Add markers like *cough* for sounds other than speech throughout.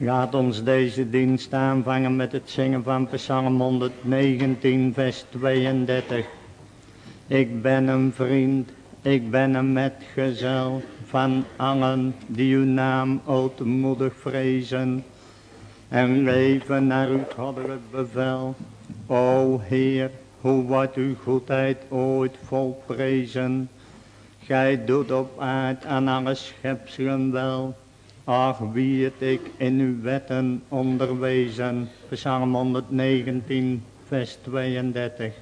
Laat ons deze dienst aanvangen met het zingen van Psalm 119 vers 32. Ik ben een vriend, ik ben een metgezel van allen die uw naam ootmoedig vrezen en leven naar uw goddelijk bevel. O Heer, hoe wordt uw goedheid ooit volprezen? Gij doet op aard aan alle schepselen wel. Ach, wie het ik in uw wetten onderwezen. Psalm 119, vers 32.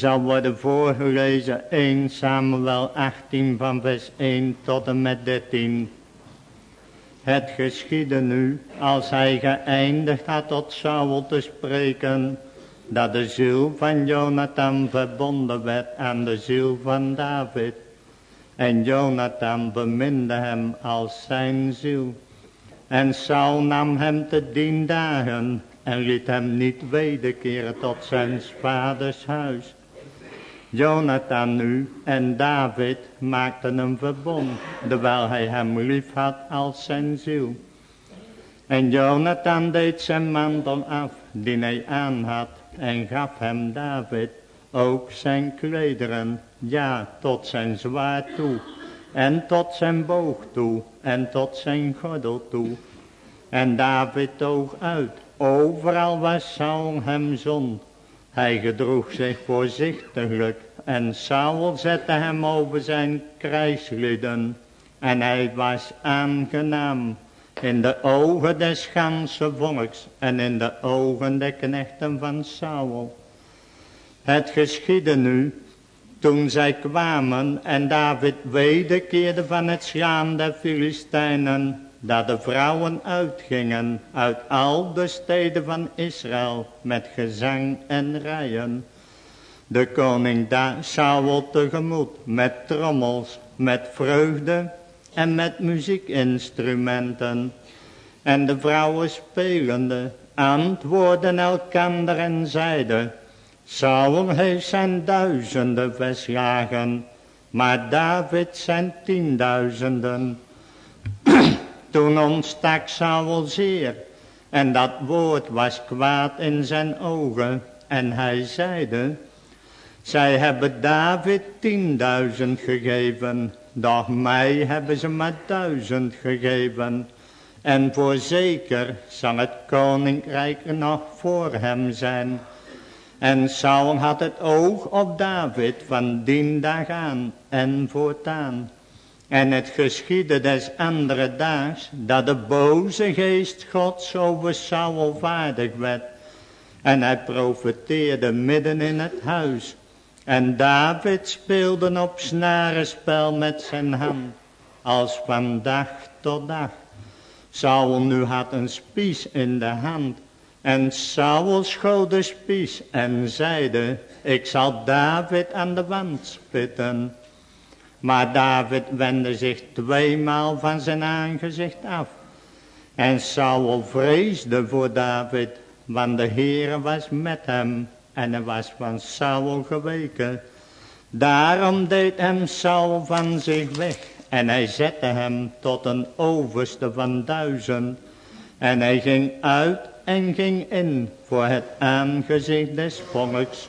Zal worden voorgelezen 1 Samuel 18 van vers 1 tot en met 13. Het geschiedde nu, als hij geëindigd had tot Saul te spreken, dat de ziel van Jonathan verbonden werd aan de ziel van David. En Jonathan beminde hem als zijn ziel. En Saul nam hem te dien dagen en liet hem niet wederkeren tot zijn vaders huis. Jonathan nu en David maakten een verbond, terwijl hij hem lief had als zijn ziel. En Jonathan deed zijn mantel af, die hij aan had, en gaf hem David ook zijn klederen, ja, tot zijn zwaard toe, en tot zijn boog toe, en tot zijn gordel toe. En David toog uit, overal waar Saul hem zond, hij gedroeg zich voorzichtiglijk en Saul zette hem over zijn krijgslieden. En hij was aangenaam in de ogen des ganse volks en in de ogen der knechten van Saul. Het geschiedde nu, toen zij kwamen en David wederkeerde van het slaan der Filistijnen, dat de vrouwen uitgingen uit al de steden van Israël met gezang en rijen. De koning Saul tegemoet met trommels, met vreugde en met muziekinstrumenten. En de vrouwen spelende antwoorden elkander en zeiden, Saul heeft zijn duizenden verslagen, maar David zijn tienduizenden. *clears throat* Toen ontstak Saul zeer. En dat woord was kwaad in zijn ogen. En hij zeide. Zij hebben David tienduizend gegeven. Doch mij hebben ze maar duizend gegeven. En voorzeker zal het koninkrijk nog voor hem zijn. En Saul had het oog op David van dien dag aan en voortaan. En het geschiedde des andere daags dat de boze geest gods over Saul vaardig werd. En hij profeteerde midden in het huis. En David speelde op snarenspel met zijn hand, als van dag tot dag. Saul nu had een spies in de hand. En Saul schoot de spies en zeide, ik zal David aan de wand spitten. Maar David wendde zich tweemaal van zijn aangezicht af. En Saul vreesde voor David, want de Heere was met hem en hij was van Saul geweken. Daarom deed hem Saul van zich weg en hij zette hem tot een overste van duizend. En hij ging uit en ging in voor het aangezicht des volks.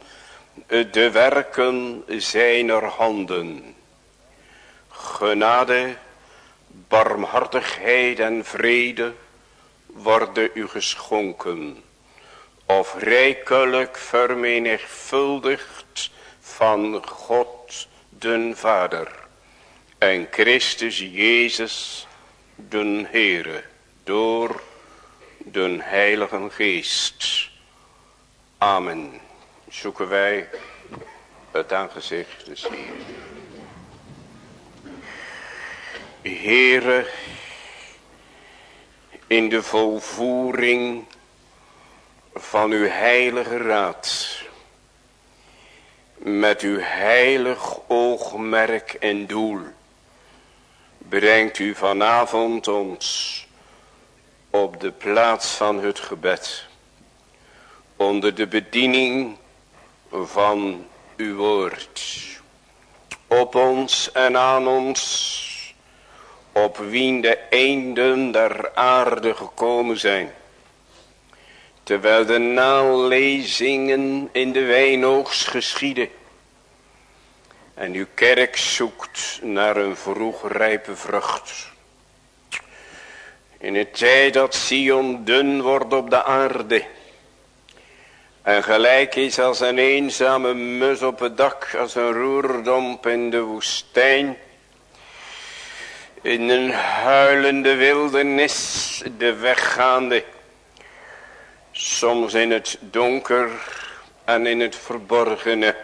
de werken zijner handen genade, barmhartigheid en vrede worden u geschonken, of rijkelijk vermenigvuldigd van God den Vader en Christus Jezus den Heere door den Heilige Geest. Amen. Zoeken wij het aangezicht des Heeren. Heere, in de volvoering van uw heilige raad, met uw heilig oogmerk en doel, brengt u vanavond ons op de plaats van het gebed, onder de bediening van uw woord. Op ons en aan ons op wien de einden der aarde gekomen zijn. Terwijl de nalezingen in de wijnoogst geschieden. En uw kerk zoekt naar een vroeg rijpe vrucht. In het tijd dat Sion dun wordt op de aarde. En gelijk is als een eenzame mus op het dak, als een roerdomp in de woestijn in een huilende wildernis de weggaande. Soms in het donker en in het verborgene.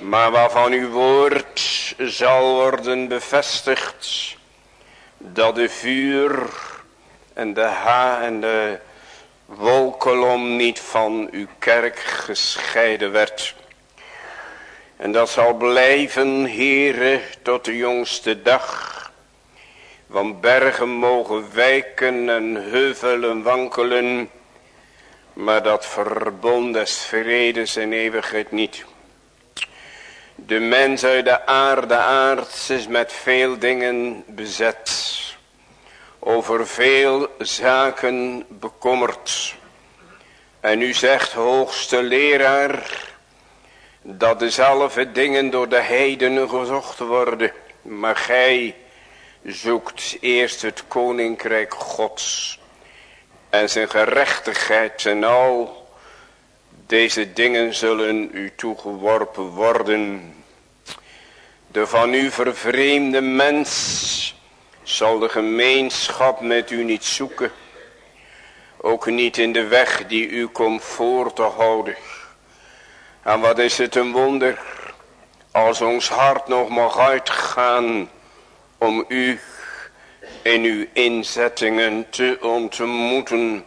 Maar waarvan uw woord zal worden bevestigd. Dat de vuur en de ha en de wolkolom niet van uw kerk gescheiden werd. En dat zal blijven, heren, tot de jongste dag. Want bergen mogen wijken en heuvelen wankelen. Maar dat verbond des vredes en eeuwigheid niet. De mens uit de aarde aards is met veel dingen bezet. Over veel zaken bekommerd. En u zegt hoogste leraar dat dezelfde dingen door de heidenen gezocht worden. Maar gij zoekt eerst het koninkrijk gods en zijn gerechtigheid en al deze dingen zullen u toegeworpen worden. De van u vervreemde mens zal de gemeenschap met u niet zoeken. Ook niet in de weg die u komt voor te houden. En wat is het een wonder als ons hart nog mag uitgaan om u in uw inzettingen te ontmoeten.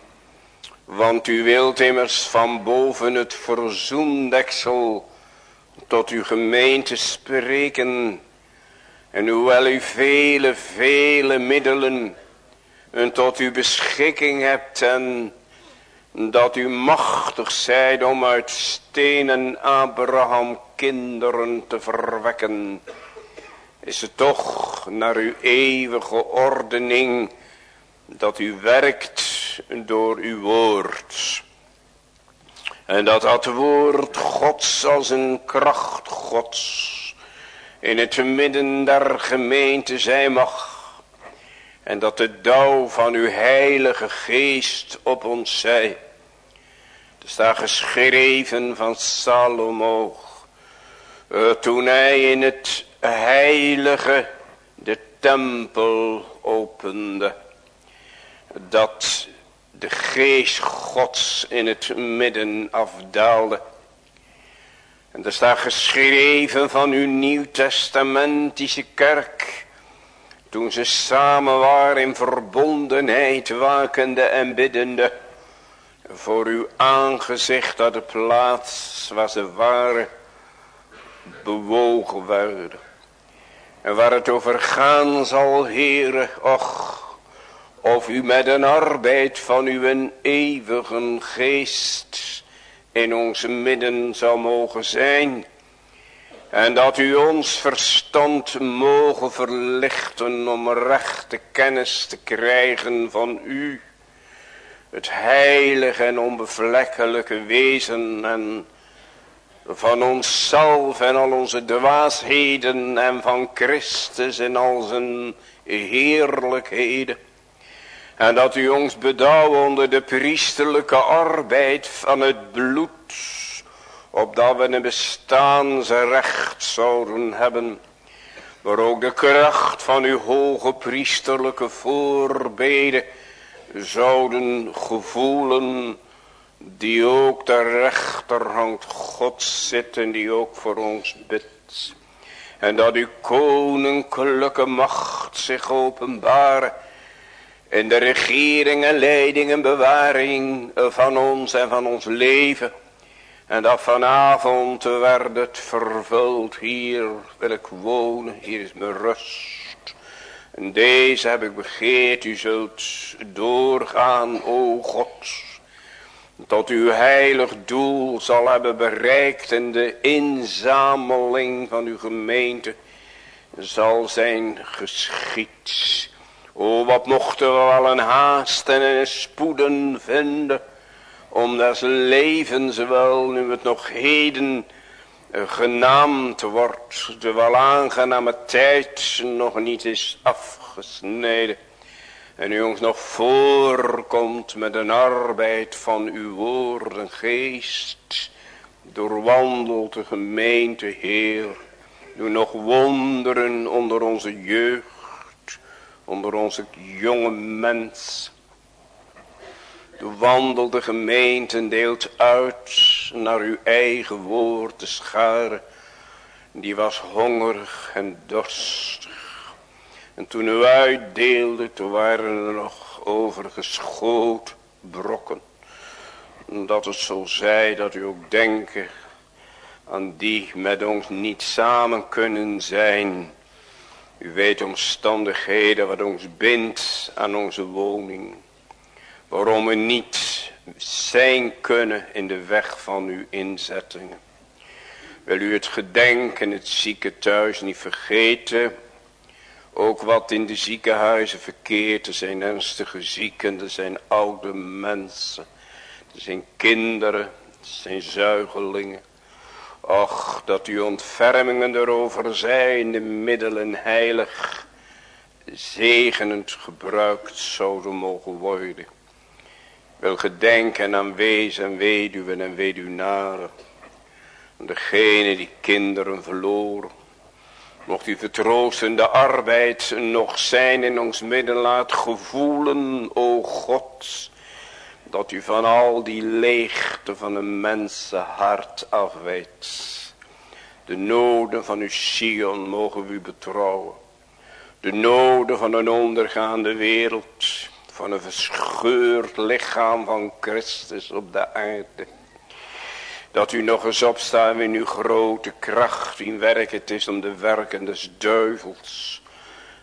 Want u wilt immers van boven het verzoendeksel tot uw gemeente spreken. En hoewel u vele, vele middelen en tot uw beschikking hebt en dat u machtig zijt om uit stenen Abraham kinderen te verwekken, is het toch naar uw eeuwige ordening dat u werkt door uw woord. En dat dat woord gods als een kracht gods in het midden der gemeente zijn mag. En dat de dauw van uw heilige geest op ons zij. Er staat geschreven van Salomo. Uh, toen hij in het heilige de tempel opende. Dat de geest gods in het midden afdaalde. En er staat geschreven van uw nieuwtestamentische kerk. Toen ze samen waren in verbondenheid wakende en biddende. Voor uw aangezicht dat de plaats waar ze waren bewogen werden. En waar het over gaan zal, heren, och, of u met een arbeid van uw eeuwige geest in ons midden zou mogen zijn. En dat u ons verstand mogen verlichten om rechte kennis te krijgen van u. Het heilige en onbevlekkelijke wezen en van onszelf en al onze dwaasheden en van Christus en al zijn heerlijkheden. En dat u ons bedouwt onder de priesterlijke arbeid van het bloed. Opdat we een bestaansrecht zouden hebben. Maar ook de kracht van uw hoge priesterlijke voorbeden zouden gevoelen. Die ook de rechterhand God zit en die ook voor ons bidt. En dat uw koninklijke macht zich openbaren in de regering en leiding en bewaring van ons en van ons leven. En dat vanavond werd het vervuld. Hier wil ik wonen. Hier is mijn rust. En deze heb ik begeerd. U zult doorgaan, o God. Tot uw heilig doel zal hebben bereikt. En de inzameling van uw gemeente zal zijn geschied. O, wat mochten we wel een haast en een spoeden vinden. Om des levens wel, nu het nog heden genaamd wordt. De wel aangename tijd nog niet is afgesneden. En u ons nog voorkomt met een arbeid van uw woord en geest. Doorwandelt de gemeente, Heer. Doe nog wonderen onder onze jeugd onder onze jonge mens. De wandelde gemeente deelt uit naar uw eigen woord scharen. Die was hongerig en dorstig. En toen u uitdeelde, toen waren er nog overgeschoten brokken. Dat het zo zij dat u ook denken aan die met ons niet samen kunnen zijn u weet omstandigheden wat ons bindt aan onze woning. Waarom we niet zijn kunnen in de weg van uw inzettingen. Wil u het gedenken, het zieke thuis niet vergeten. Ook wat in de ziekenhuizen verkeert. Er zijn ernstige zieken, er zijn oude mensen. Er zijn kinderen, er zijn zuigelingen. Och, dat uw ontfermingen erover zijn, de middelen heilig, zegenend gebruikt zouden mogen worden. Wil gedenken aan wees en weduwen en weduwnaren. Degene die kinderen verloren. Mocht u vertroostende arbeid nog zijn in ons midden laat gevoelen, o God dat u van al die leegte van een mensenhart afweet. De noden van uw Sion mogen we u betrouwen. De noden van een ondergaande wereld. Van een verscheurd lichaam van Christus op de aarde. Dat u nog eens opstaat in uw grote kracht in werk het is om de werken des duivels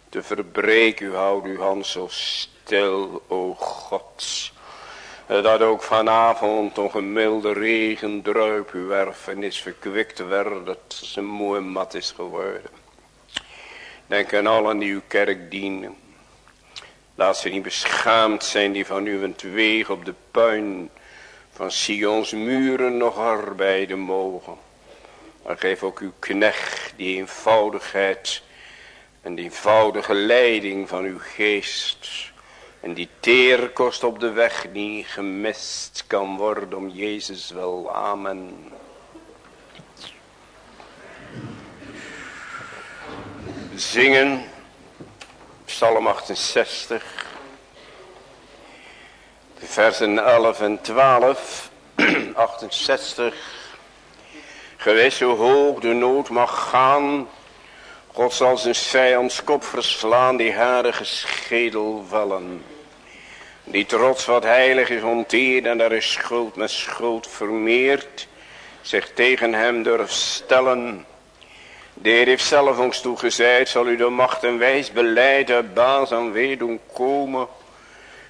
te verbreken. U houdt uw hand zo stil, o God. Dat ook vanavond nog een milde regendruip uw is verkwikt werd. Dat ze mooi mat is geworden. Denk aan uw kerk dienen. Laat ze niet beschaamd zijn die van uw weeg op de puin van Sions muren nog arbeiden mogen. Maar geef ook uw knecht die eenvoudigheid en die eenvoudige leiding van uw geest. En die teerkost op de weg die gemist kan worden om Jezus wel. Amen. Zingen, Psalm 68 versen 11 en 12, 68. Geweest hoe hoog de nood mag gaan, God zal zijn vijands kop verslaan, die harige schedel vallen. Die trots wat heilig is onteerd en daar is schuld met schuld vermeerd, zich tegen hem durft stellen. De Heer heeft zelf ons toegezeid, zal u de macht en wijs beleid uit baas en wee doen komen.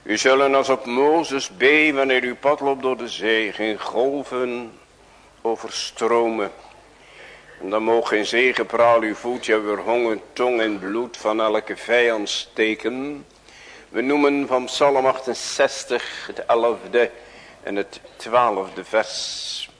U zullen als op Mozes B, wanneer uw pad loopt door de zee, geen golven overstromen. En dan mogen geen zegepraal uw voet, uw honger, tong en bloed van elke vijand steken. We noemen van Psalm 68 het elfde en het twaalfde vers.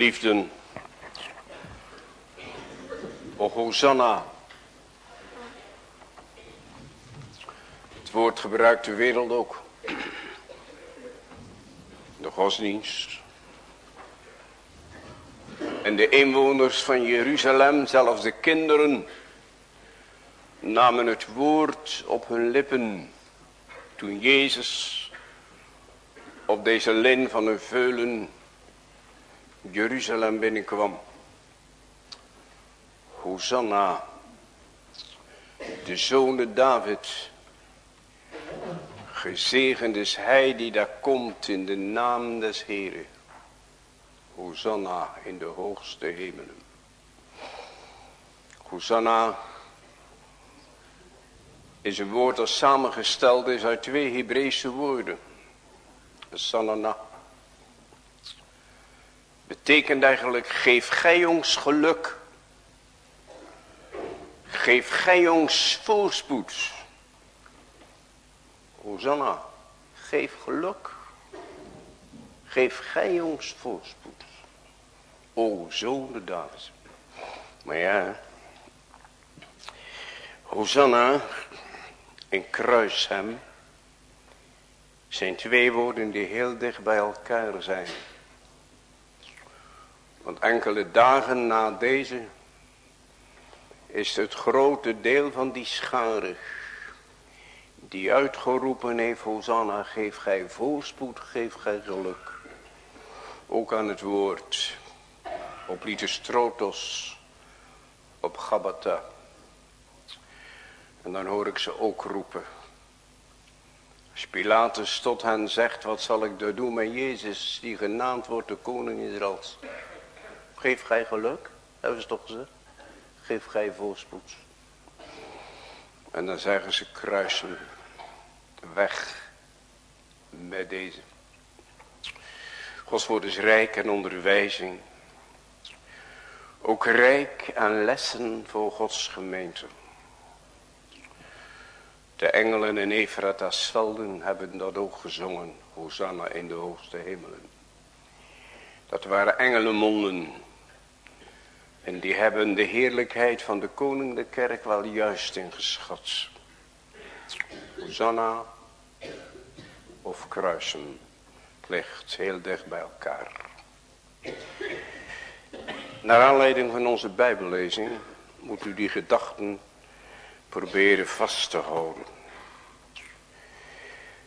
Geliefden, o Hosanna. Het woord gebruikt de wereld ook. De godsdienst. En de inwoners van Jeruzalem, zelfs de kinderen, namen het woord op hun lippen. Toen Jezus op deze lin van een veulen Jeruzalem binnenkwam. Hosanna, de zonen David. Gezegend is hij die daar komt in de naam des Heren. Hosanna in de hoogste hemelen. Hosanna is een woord dat samengesteld is uit twee Hebreeuwse woorden. Sanana betekent eigenlijk geef gij ons geluk. Geef gij ons voorspoed. Hosanna, geef geluk. Geef gij ons voorspoed. O zonen Davids. Maar ja, Hosanna en Kruishem zijn twee woorden die heel dicht bij elkaar zijn. Want enkele dagen na deze is het grote deel van die schare die uitgeroepen heeft, Hosanna, geef gij voorspoed, geef gij geluk. Ook aan het woord, op Strotos, op Gabata. En dan hoor ik ze ook roepen. Als Pilatus tot hen zegt, wat zal ik daar doen met Jezus, die genaamd wordt de koning Israëls. Geef gij geluk, hebben ze toch gezegd. Geef gij voorspoed. En dan zeggen ze kruisen weg met deze. Gods woord is rijk en onderwijzing. Ook rijk aan lessen voor Gods gemeente. De engelen in Efrata's velden hebben dat ook gezongen. Hosanna in de hoogste hemelen. Dat waren engelenmonden en die hebben de heerlijkheid van de koninklijke kerk wel juist ingeschat. Hosanna of kruisen ligt heel dicht bij elkaar. Naar aanleiding van onze bijbellezing moet u die gedachten proberen vast te houden.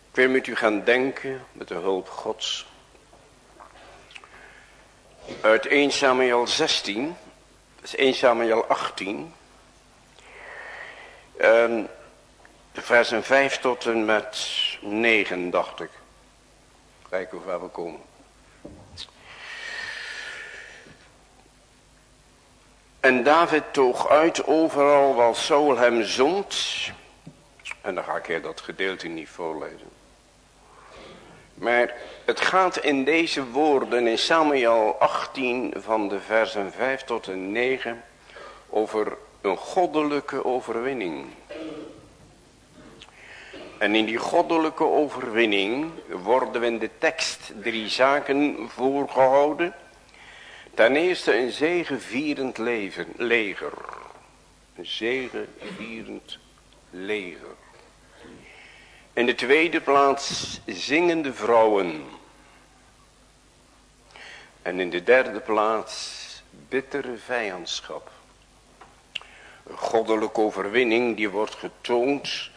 Ik wil met u gaan denken, met de hulp gods, uit 1 Samuel 16 dat is 1 Samuel 18. Um, versen 5 tot en met 9 dacht ik. Kijken hoe ver we komen. En David toog uit overal waar Saul hem zond. En dan ga ik hier dat gedeelte niet voorlezen. Maar het gaat in deze woorden in Samuel 18 van de versen 5 tot en 9 over een goddelijke overwinning. En in die goddelijke overwinning worden we in de tekst drie zaken voorgehouden. Ten eerste een zegevierend leven, leger. Een zegevierend leger. In de tweede plaats zingende vrouwen. En in de derde plaats bittere vijandschap. Goddelijke overwinning die wordt getoond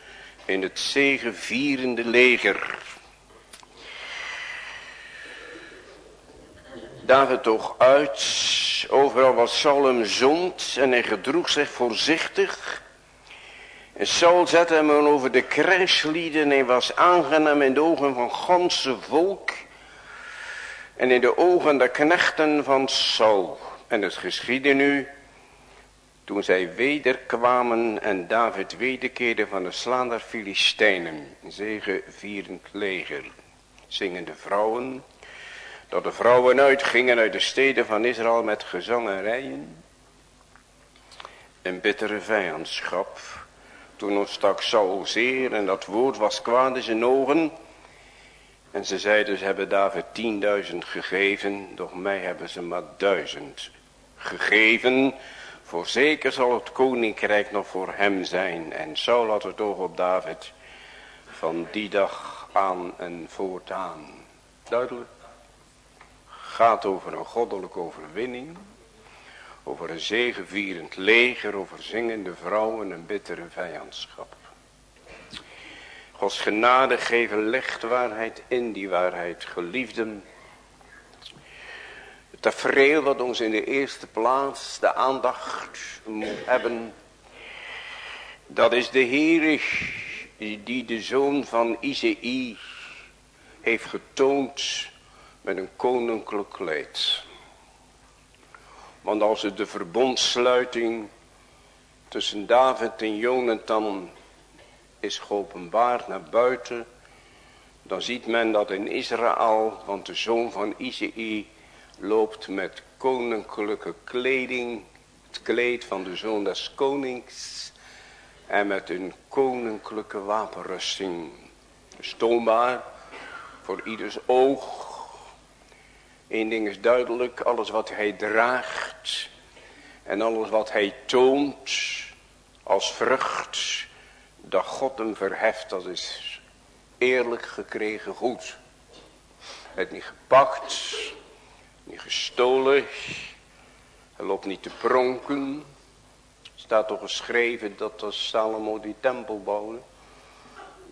in het zegevierende leger. David toch uit, overal was Saul hem zond en hij gedroeg zich voorzichtig Saul zette hem over de krijgslieden en was aangenaam in de ogen van ganse volk en in de ogen der knechten van Saul. En het geschiedde nu, toen zij wederkwamen en David wederkeerde van de slaan der Filistijnen, vierend leger, zingende vrouwen, dat de vrouwen uitgingen uit de steden van Israël met gezangerijen en bittere vijandschap, toen ontstak Saul zeer en dat woord was kwaad in zijn ogen. En ze zeiden, ze hebben David tienduizend gegeven, doch mij hebben ze maar duizend gegeven. Voorzeker zal het koninkrijk nog voor hem zijn. En Saul had het oog op David van die dag aan en voortaan. Duidelijk. Gaat over een goddelijke overwinning. Over een zegevierend leger, over zingende vrouwen en bittere vijandschap. Gods genade geven licht waarheid in die waarheid, geliefden. Het tafereel wat ons in de eerste plaats de aandacht moet hebben. Dat is de Heer die de zoon van Izei heeft getoond met een koninklijk kleed. Want als het de verbondsluiting tussen David en Jonathan is geopenbaard naar buiten, dan ziet men dat in Israël, want de zoon van Izei loopt met koninklijke kleding, het kleed van de zoon des konings, en met een koninklijke wapenrusting. Stoombaar voor ieders oog. Eén ding is duidelijk, alles wat hij draagt en alles wat hij toont als vrucht dat God hem verheft, dat is eerlijk gekregen goed. Het niet gepakt, niet gestolen, hij loopt niet te pronken. Staat toch geschreven dat als Salomo die tempel bouwde,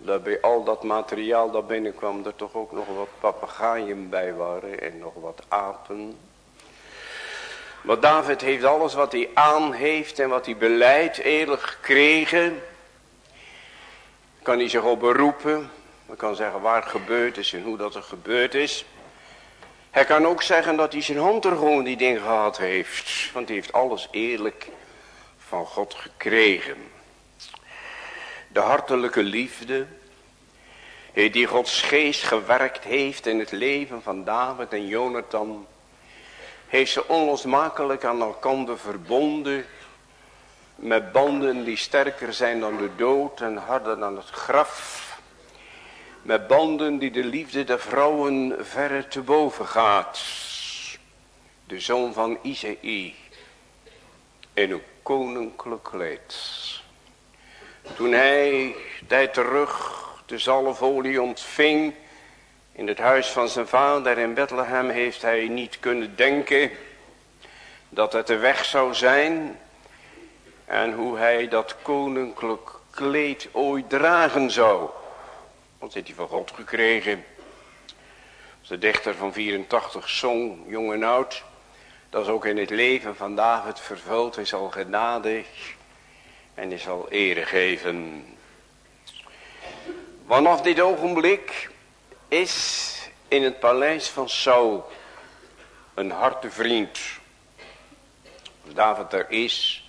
dat bij al dat materiaal dat binnenkwam er toch ook nog wat papegaaien bij waren en nog wat apen. Maar David heeft alles wat hij aan heeft en wat hij beleidt eerlijk gekregen kan hij zich op beroepen. Hij kan zeggen waar het gebeurd is en hoe dat er gebeurd is. Hij kan ook zeggen dat hij zijn hand er gewoon die ding gehad heeft. Want hij heeft alles eerlijk van God gekregen. De hartelijke liefde. Die Gods geest gewerkt heeft in het leven van David en Jonathan. Heeft ze onlosmakelijk aan elkaar verbonden met banden die sterker zijn dan de dood en harder dan het graf. Met banden die de liefde der vrouwen verre te boven gaat. De zoon van Isaïe in een koninklijk kleed. Toen hij tijd terug de zalfolie ontving in het huis van zijn vader in Bethlehem heeft hij niet kunnen denken dat het de weg zou zijn en hoe hij dat koninklijk kleed ooit dragen zou. Wat heeft hij van God gekregen? De dichter van 84 zong, jong en oud. Dat is ook in het leven van David vervuld. Hij zal genadig en hij zal ere geven. Vanaf dit ogenblik is in het paleis van Saul een harte vriend. Als David er is,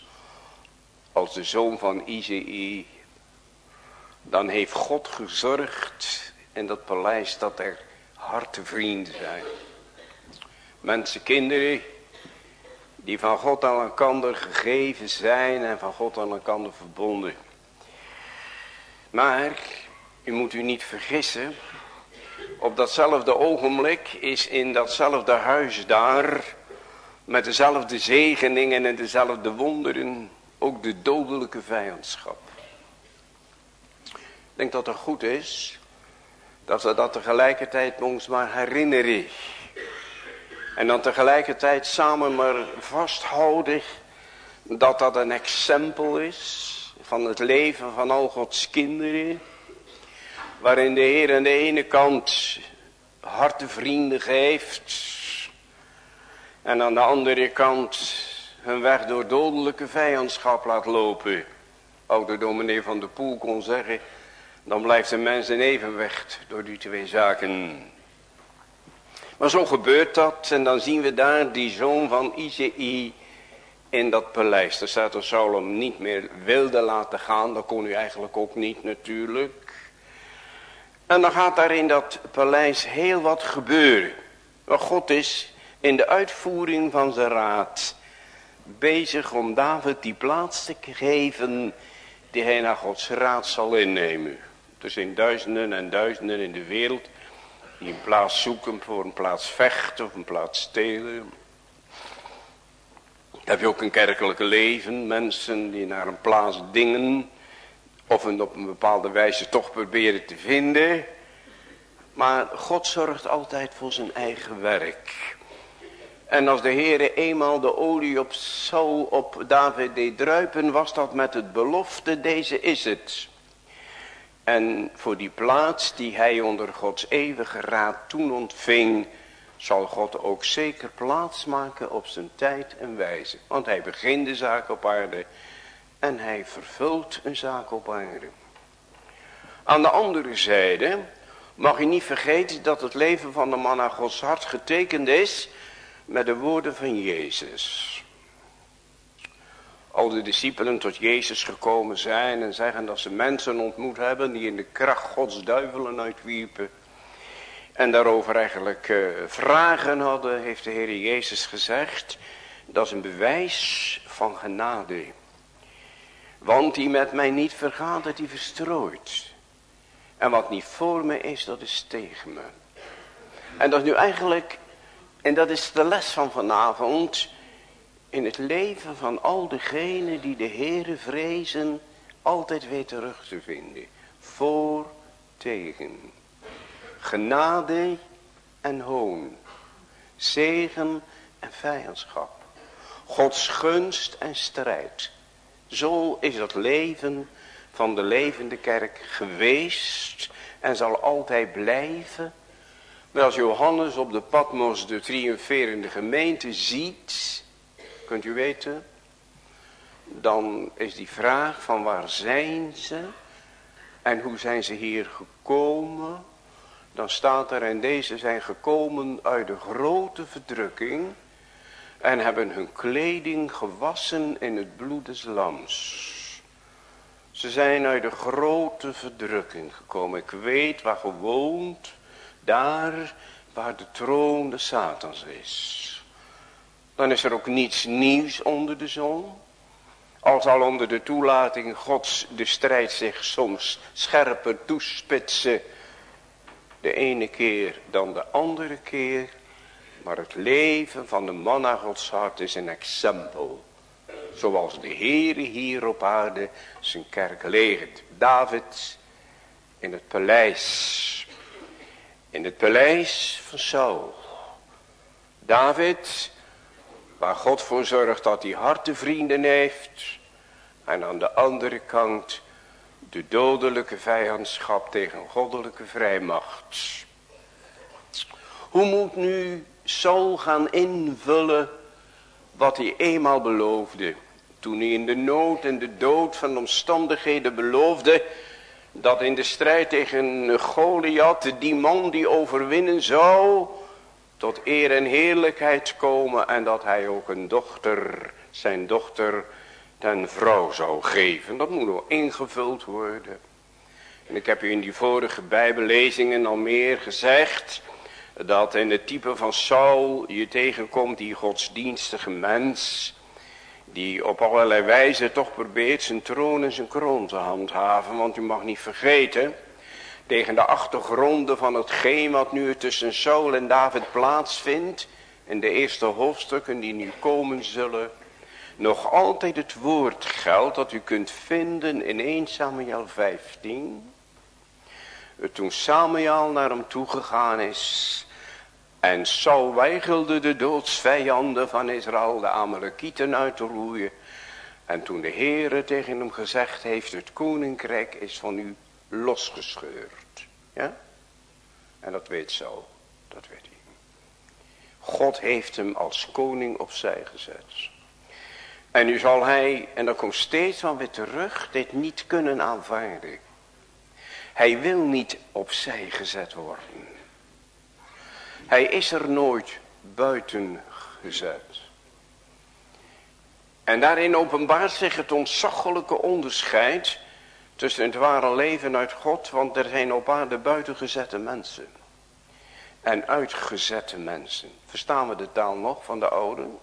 als de zoon van Izei, dan heeft God gezorgd in dat paleis dat er harte vrienden zijn. Mensen, kinderen, die van God aan elkaar gegeven zijn en van God aan elkaar verbonden. Maar, u moet u niet vergissen, op datzelfde ogenblik is in datzelfde huis daar, met dezelfde zegeningen en dezelfde wonderen, ook de dodelijke vijandschap. Ik denk dat het goed is dat we dat tegelijkertijd ons maar herinneren. En dan tegelijkertijd samen maar vasthouden dat dat een exempel is van het leven van al Gods kinderen. Waarin de Heer aan de ene kant harte vrienden geeft. En aan de andere kant hun weg door dodelijke vijandschap laat lopen. Oude dominee van de Poel kon zeggen, dan blijft de mens in evenwicht door die twee zaken. Maar zo gebeurt dat en dan zien we daar die zoon van Izei in dat paleis. Daar staat dat Saul hem niet meer wilde laten gaan, dat kon u eigenlijk ook niet natuurlijk. En dan gaat daar in dat paleis heel wat gebeuren. Maar God is in de uitvoering van zijn raad bezig om David die plaats te geven die hij naar Gods raad zal innemen. Er zijn duizenden en duizenden in de wereld Die een plaats zoeken voor een plaats vechten of een plaats stelen. Heb je ook een kerkelijke leven. Mensen die naar een plaats dingen. Of een op een bepaalde wijze toch proberen te vinden. Maar God zorgt altijd voor zijn eigen werk. En als de Heere eenmaal de olie op Saul op David deed druipen, was dat met het belofte, deze is het. En voor die plaats die hij onder Gods eeuwige raad toen ontving, zal God ook zeker plaats maken op zijn tijd en wijze. Want hij begint de zaak op aarde en hij vervult een zaak op aarde. Aan de andere zijde mag je niet vergeten dat het leven van de man naar Gods hart getekend is met de woorden van Jezus. Al de discipelen tot Jezus gekomen zijn en zeggen dat ze mensen ontmoet hebben die in de kracht Gods duivelen uitwierpen. En daarover eigenlijk uh, vragen hadden, heeft de Heer Jezus gezegd. Dat is een bewijs van genade. Want die met mij niet vergaat, dat die verstrooit. En wat niet voor me is, dat is tegen me. En dat is nu eigenlijk, en dat is de les van vanavond, in het leven van al degenen die de Heere vrezen, altijd weer terug te vinden. Voor, tegen. Genade en hoon. Zegen en vijandschap. Gods gunst en strijd. Zo is het leven van de levende kerk geweest en zal altijd blijven. Maar als Johannes op de Patmos de triomferende gemeente ziet, kunt u weten, dan is die vraag van waar zijn ze en hoe zijn ze hier gekomen, dan staat er en deze zijn gekomen uit de grote verdrukking en hebben hun kleding gewassen in het bloed des lams. Ze zijn uit de grote verdrukking gekomen. Ik weet waar gewoond, daar waar de troon de Satans is. Dan is er ook niets nieuws onder de zon. Al onder de toelating gods de strijd zich soms scherper toespitsen. De ene keer dan de andere keer. Maar het leven van de man Gods hart is een exempel. Zoals de Heere hier op aarde zijn kerk legert. David in het paleis. In het paleis van Saul. David waar God voor zorgt dat hij hartevrienden heeft. En aan de andere kant de dodelijke vijandschap tegen goddelijke vrijmacht. Hoe moet nu Saul gaan invullen wat hij eenmaal beloofde. Toen hij in de nood en de dood van de omstandigheden beloofde. Dat in de strijd tegen Goliath die man die overwinnen zou tot eer en heerlijkheid komen en dat hij ook een dochter, zijn dochter ten vrouw zou geven. Dat moet nog ingevuld worden. En ik heb u in die vorige bijbellezingen al meer gezegd, dat in het type van Saul je tegenkomt die godsdienstige mens, die op allerlei wijze toch probeert zijn troon en zijn kroon te handhaven, want u mag niet vergeten, tegen de achtergronden van hetgeen wat nu tussen Saul en David plaatsvindt. In de eerste hoofdstukken die nu komen zullen. Nog altijd het woord geldt dat u kunt vinden in 1 Samuel 15. Toen Samuel naar hem toegegaan is. En Saul weigelde de doodsvijanden van Israël, de Amalekieten uit te roeien. En toen de Heere tegen hem gezegd heeft, het koninkrijk is van u losgescheurd. Ja? En dat weet zo. Dat weet hij. God heeft hem als koning opzij gezet. En nu zal hij, en dat komt steeds van weer terug, dit niet kunnen aanvaarden. Hij wil niet opzij gezet worden. Hij is er nooit buiten gezet. En daarin openbaart zich het ontzaglijke onderscheid tussen het ware leven uit God, want er zijn op aarde buitengezette mensen. En uitgezette mensen. Verstaan we de taal nog van de ouden?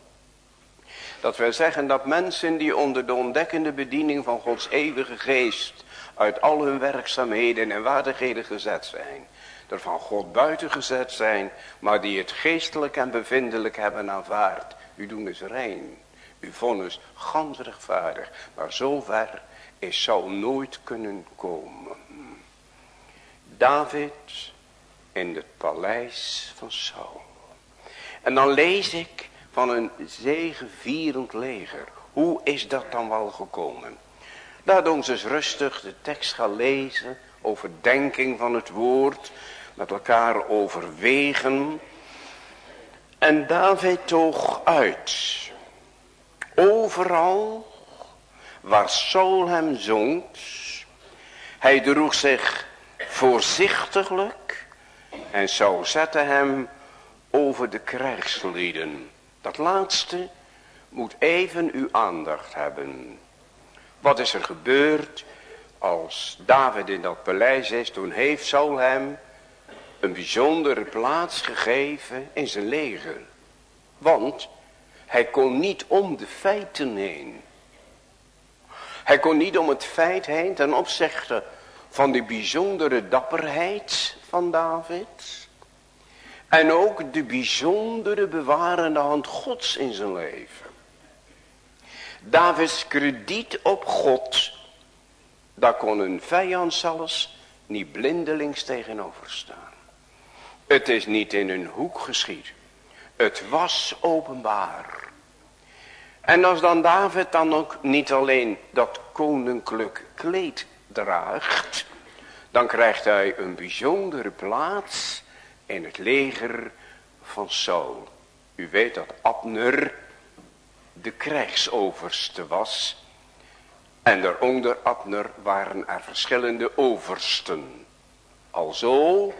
Dat wil zeggen dat mensen die onder de ontdekkende bediening van Gods eeuwige geest uit al hun werkzaamheden en waardigheden gezet zijn. er van God buiten gezet zijn, maar die het geestelijk en bevindelijk hebben aanvaard. U doen is rein, uw vonnis gans rechtvaardig, maar zover is zou nooit kunnen komen. David in het paleis van Saul. En dan lees ik van een zegevierend leger. Hoe is dat dan wel gekomen? Laat ons eens rustig de tekst gaan lezen. Overdenking van het woord. Met elkaar overwegen. En David toog uit. Overal waar Saul hem zond. Hij droeg zich voorzichtiglijk. En Saul zette hem over de krijgslieden. Dat laatste moet even uw aandacht hebben. Wat is er gebeurd als David in dat paleis is? Toen heeft Saul hem een bijzondere plaats gegeven in zijn leger. Want hij kon niet om de feiten heen. Hij kon niet om het feit heen ten opzichte van die bijzondere dapperheid van David. En ook de bijzondere bewarende hand gods in zijn leven. Davids krediet op God. Daar kon een vijand zelfs niet blindelings tegenover staan. Het is niet in een hoek geschied. Het was openbaar. En als dan David dan ook niet alleen dat koninklijk kleed draagt. Dan krijgt hij een bijzondere plaats in het leger van Saul. U weet dat Abner de krijgsoverste was. En daaronder Abner waren er verschillende oversten. Alzo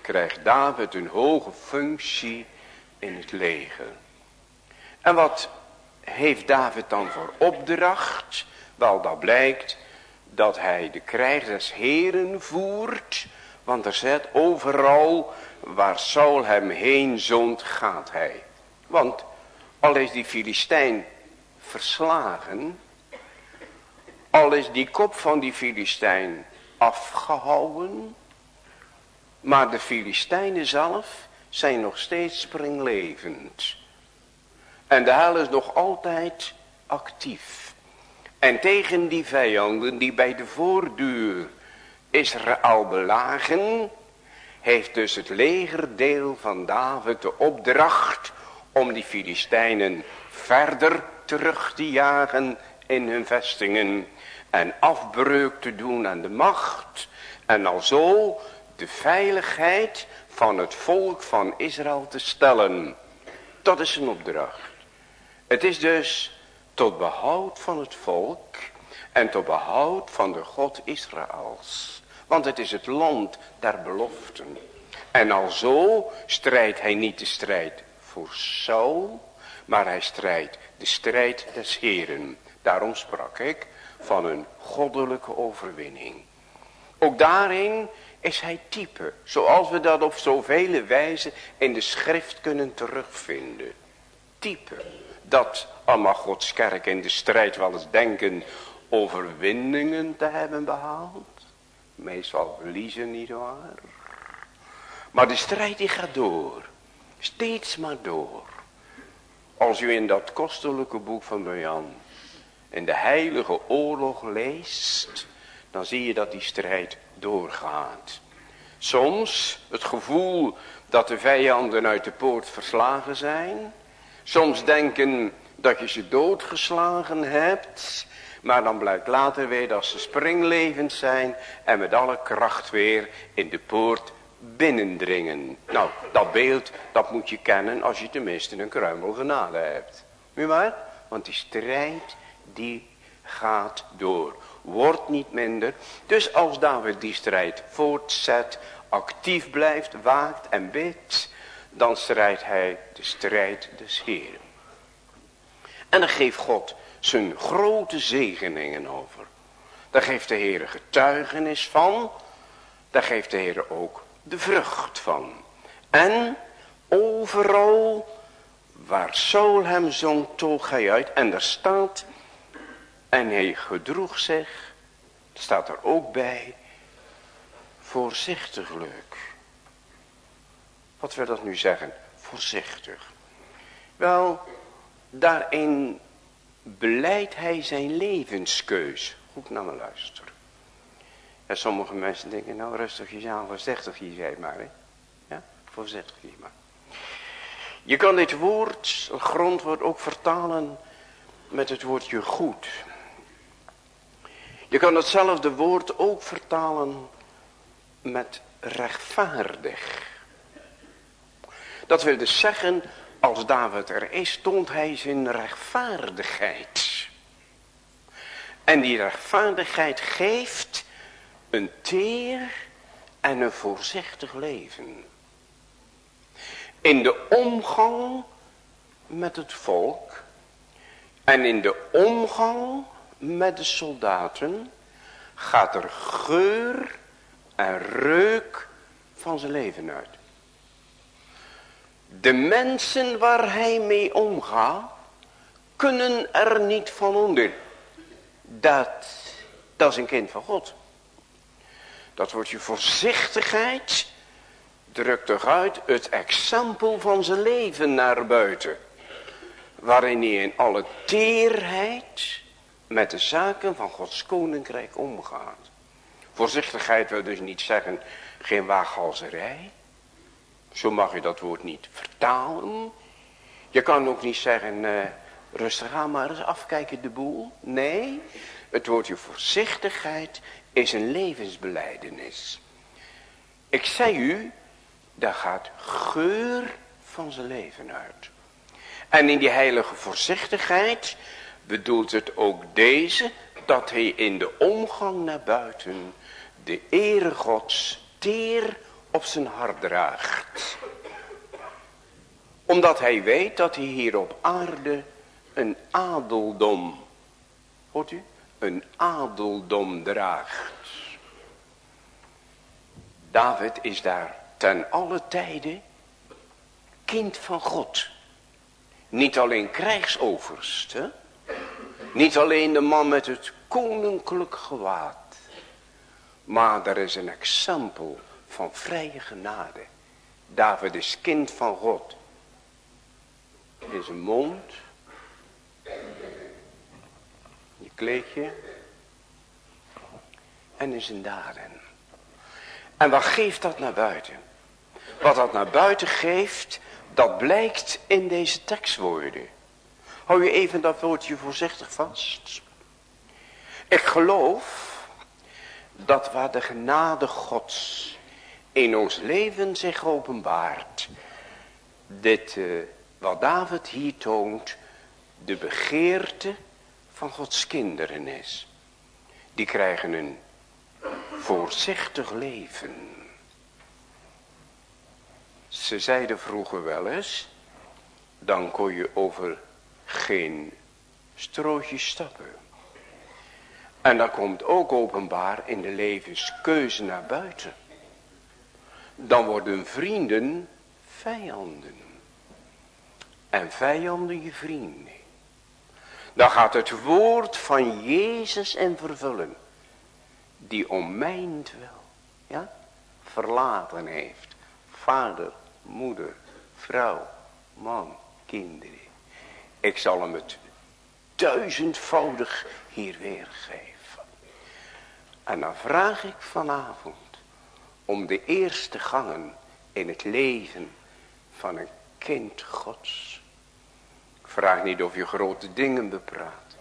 krijgt David een hoge functie in het leger. En wat heeft David dan voor opdracht? Wel, dat blijkt dat hij de krijg des heren voert. Want er zet overal waar Saul hem heen zond, gaat hij. Want al is die Filistijn verslagen. Al is die kop van die Filistijn afgehouden. Maar de Filistijnen zelf zijn nog steeds springlevend. En de hel is nog altijd actief. En tegen die vijanden die bij de voordeur Israël belagen, heeft dus het legerdeel van David de opdracht om die Filistijnen verder terug te jagen in hun vestingen en afbreuk te doen aan de macht en alzo de veiligheid van het volk van Israël te stellen. Dat is een opdracht. Het is dus tot behoud van het volk en tot behoud van de God Israëls. Want het is het land der beloften. En alzo strijdt hij niet de strijd voor Saul, maar hij strijdt de strijd des Heren. Daarom sprak ik van een goddelijke overwinning. Ook daarin is hij type, zoals we dat op zoveel wijze in de schrift kunnen terugvinden. Type, dat allemaal Gods kerk in de strijd wel eens denken overwinningen te hebben behaald. Meestal verliezen, niet waar. Maar de strijd die gaat door. Steeds maar door. Als u in dat kostelijke boek van Jan in de heilige oorlog leest, dan zie je dat die strijd doorgaat. Soms het gevoel dat de vijanden uit de poort verslagen zijn. Soms denken dat je ze doodgeslagen hebt. Maar dan blijkt later weer dat ze springlevend zijn en met alle kracht weer in de poort binnendringen. Nou, dat beeld, dat moet je kennen als je tenminste een kruimel genade hebt. Weet maar? Want die strijd, die gaat door. Wordt niet minder. Dus als David die strijd voortzet, actief blijft, waakt en bidt, dan strijdt hij de strijd des Heeren. En dan geeft God zijn grote zegeningen over. Daar geeft de Heer getuigenis van. Daar geeft de Heer ook de vrucht van. En overal waar Saul hem zong toog hij uit. En er staat, en hij gedroeg zich, staat er ook bij, voorzichtiglijk. Wat wil dat nu zeggen? Voorzichtig. Wel, daarin beleidt hij zijn levenskeus. Goed naar me luisteren. En sommige mensen denken, nou rustig je aan, voorzichtig je zei maar. Hè? Ja, voorzichtig je maar. Je kan dit woord, grondwoord ook vertalen met het woordje goed. Je kan hetzelfde woord ook vertalen met rechtvaardig. Dat wil dus zeggen, als David er is, stond hij zijn rechtvaardigheid. En die rechtvaardigheid geeft een teer en een voorzichtig leven. In de omgang met het volk en in de omgang met de soldaten gaat er geur en reuk van zijn leven uit. De mensen waar hij mee omgaat, kunnen er niet van onder. Dat, dat is een kind van God. Dat wordt je voorzichtigheid, drukt toch uit het exempel van zijn leven naar buiten. Waarin hij in alle teerheid met de zaken van Gods koninkrijk omgaat. Voorzichtigheid wil dus niet zeggen geen waaghalzerij. Zo mag je dat woord niet vertalen. Je kan ook niet zeggen, uh, rustig aan maar eens afkijken de boel. Nee, het woordje voorzichtigheid is een levensbeleidenis. Ik zei u, daar gaat geur van zijn leven uit. En in die heilige voorzichtigheid bedoelt het ook deze, dat hij in de omgang naar buiten de ere gods teer op zijn hart draagt. Omdat hij weet dat hij hier op aarde een adeldom, hoort u, een adeldom draagt. David is daar ten alle tijde kind van God. Niet alleen krijgsoverste, niet alleen de man met het koninklijk gewaad. Maar er is een exempel van vrije genade. David is kind van God. In zijn mond. Je kleedje. En in zijn daden. En wat geeft dat naar buiten? Wat dat naar buiten geeft, dat blijkt in deze tekstwoorden. Hou je even dat woordje voorzichtig vast. Ik geloof dat waar de genade gods in ons leven zich openbaart. Dit uh, wat David hier toont, de begeerte van Gods kinderen is. Die krijgen een voorzichtig leven. Ze zeiden vroeger wel eens, dan kon je over geen strootje stappen. En dat komt ook openbaar in de levenskeuze naar buiten. Dan worden vrienden vijanden. En vijanden je vrienden. Dan gaat het woord van Jezus en vervullen. Die om mijntwil ja, verlaten heeft. Vader, moeder, vrouw, man, kinderen. Ik zal hem het duizendvoudig hier weergeven. En dan vraag ik vanavond om de eerste gangen in het leven van een kind gods. Ik vraag niet of je grote dingen bepraat.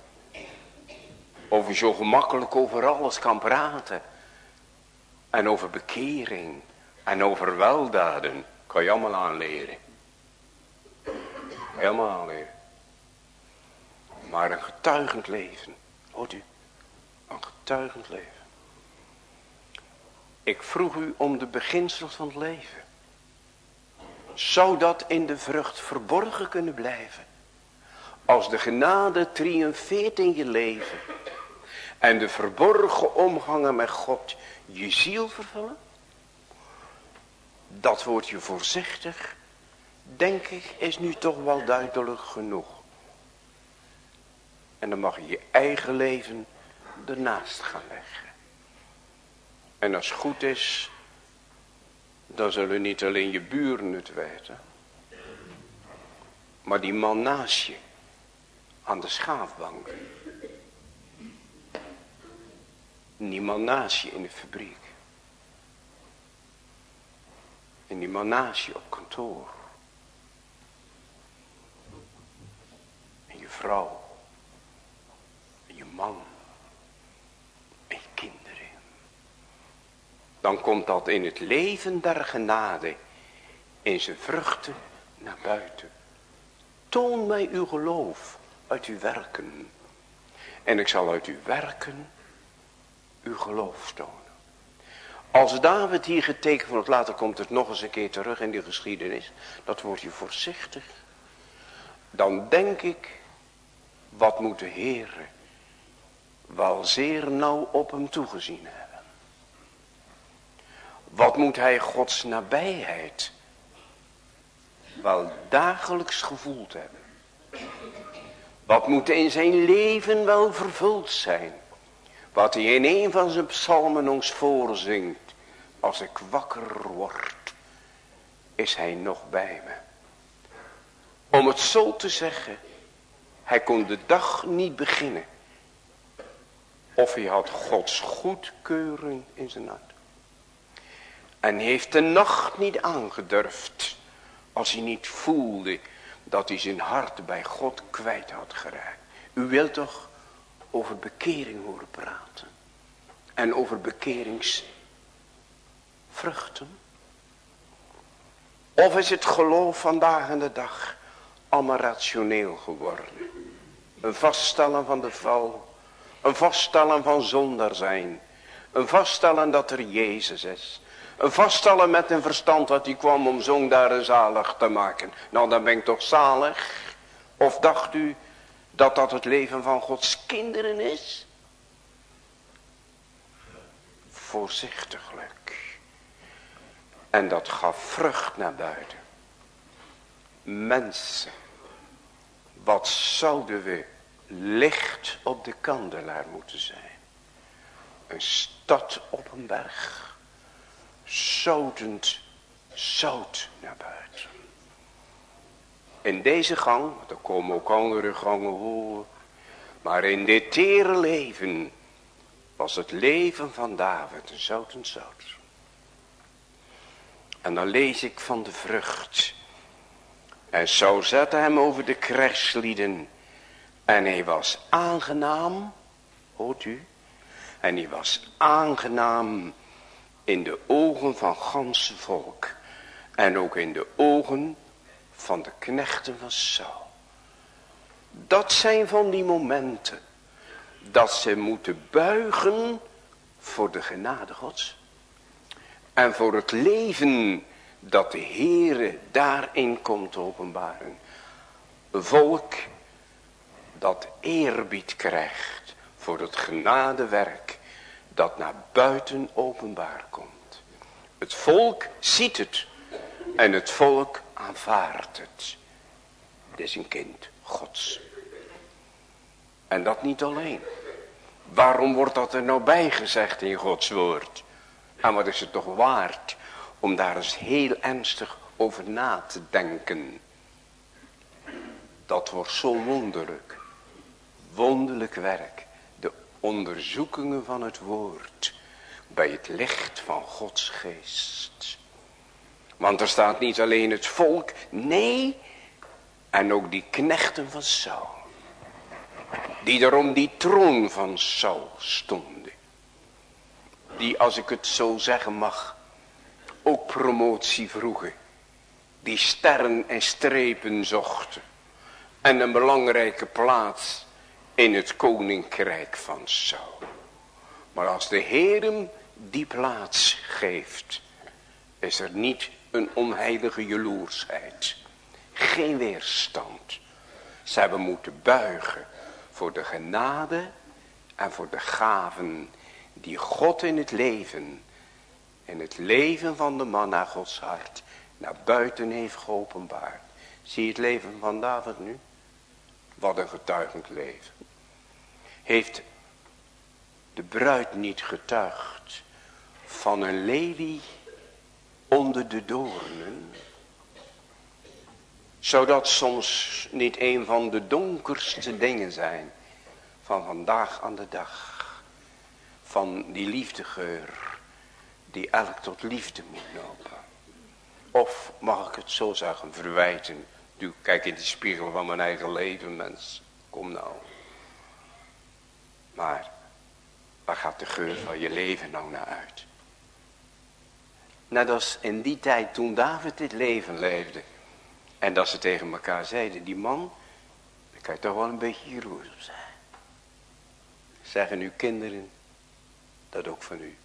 Of je zo gemakkelijk over alles kan praten. En over bekering. En over weldaden. Kan je allemaal aanleren. Helemaal aanleren. Maar een getuigend leven. Hoort u? Een getuigend leven. Ik vroeg u om de beginsels van het leven. Zou dat in de vrucht verborgen kunnen blijven? Als de genade triomfeert in je leven. En de verborgen omgangen met God je ziel vervullen? Dat wordt je voorzichtig, denk ik, is nu toch wel duidelijk genoeg. En dan mag je je eigen leven ernaast gaan leggen. En als het goed is, Dan zullen niet alleen je buren het weten. Maar die man naast je. Aan de schaafbank. die man naast je in de fabriek. En die man naast je op kantoor. En je vrouw. En je man. En je kinderen. Dan komt dat in het leven der genade. In zijn vruchten naar buiten. Toon mij uw geloof uit uw werken. En ik zal uit uw werken uw geloof tonen. Als David hier getekend wordt, later komt het nog eens een keer terug in die geschiedenis. Dat wordt je voorzichtig. Dan denk ik, wat moet de Heer wel zeer nauw op hem toegezien hebben. Wat moet hij Gods nabijheid wel dagelijks gevoeld hebben. Wat moet in zijn leven wel vervuld zijn. Wat hij in een van zijn psalmen ons voorzingt. Als ik wakker word, is hij nog bij me. Om het zo te zeggen, hij kon de dag niet beginnen. Of hij had Gods goedkeuring in zijn hart. En heeft de nacht niet aangedurfd. Als hij niet voelde dat hij zijn hart bij God kwijt had geraakt. U wilt toch over bekering horen praten. En over bekeringsvruchten. Of is het geloof vandaag en de dag allemaal rationeel geworden. Een vaststellen van de val. Een vaststellen van zonder zijn. Een vaststellen dat er Jezus is. Vaststellen met een verstand dat hij kwam om zondaren zalig te maken. Nou dan ben ik toch zalig. Of dacht u dat dat het leven van Gods kinderen is? Voorzichtiglijk. En dat gaf vrucht naar buiten. Mensen, wat zouden we licht op de kandelaar moeten zijn. Een stad op een berg. Zoutend zout naar buiten. In deze gang, er komen ook andere gangen voor. Maar in dit tere leven was het leven van David een zout en zout. En dan lees ik van de vrucht. En zo zette hem over de krijgslieden. En hij was aangenaam, hoort u? En hij was aangenaam in de ogen van ganse volk. En ook in de ogen van de knechten van Saul. Dat zijn van die momenten dat ze moeten buigen voor de genade gods. En voor het leven dat de Heere daarin komt openbaren. Volk dat eerbied krijgt voor het genadewerk dat naar buiten openbaar komt. Het volk ziet het en het volk aanvaardt het. Het is een kind gods. En dat niet alleen. Waarom wordt dat er nou bij gezegd in Gods woord? En wat is het toch waard om daar eens heel ernstig over na te denken. Dat wordt zo wonderlijk. Wonderlijk werk. De onderzoekingen van het woord. Bij het licht van Gods geest. Want er staat niet alleen het volk. Nee. En ook die knechten van Saul. Die er om die troon van Saul stonden. Die als ik het zo zeggen mag. Ook promotie vroegen. Die sterren en strepen zochten. En een belangrijke plaats in het koninkrijk van Saul. Maar als de Heer hem die plaats geeft. Is er niet een onheilige jaloersheid. Geen weerstand. Ze hebben moeten buigen voor de genade en voor de gaven die God in het leven, in het leven van de man naar Gods hart, naar buiten heeft geopenbaard. Zie het leven van David nu? Wat een getuigend leven. Heeft de bruid niet getuigd van een lelie onder de doornen. Zou dat soms niet een van de donkerste dingen zijn van vandaag aan de dag. Van die liefdegeur die elk tot liefde moet lopen. Of mag ik het zo zeggen, verwijten. Doe, kijk in de spiegel van mijn eigen leven mens. Kom nou. Maar waar gaat de geur van je leven nou naar uit? Net als in die tijd toen David dit leven leefde. En dat ze tegen elkaar zeiden, die man, daar kan je toch wel een beetje jaloers op zijn. Zeggen uw kinderen dat ook van u.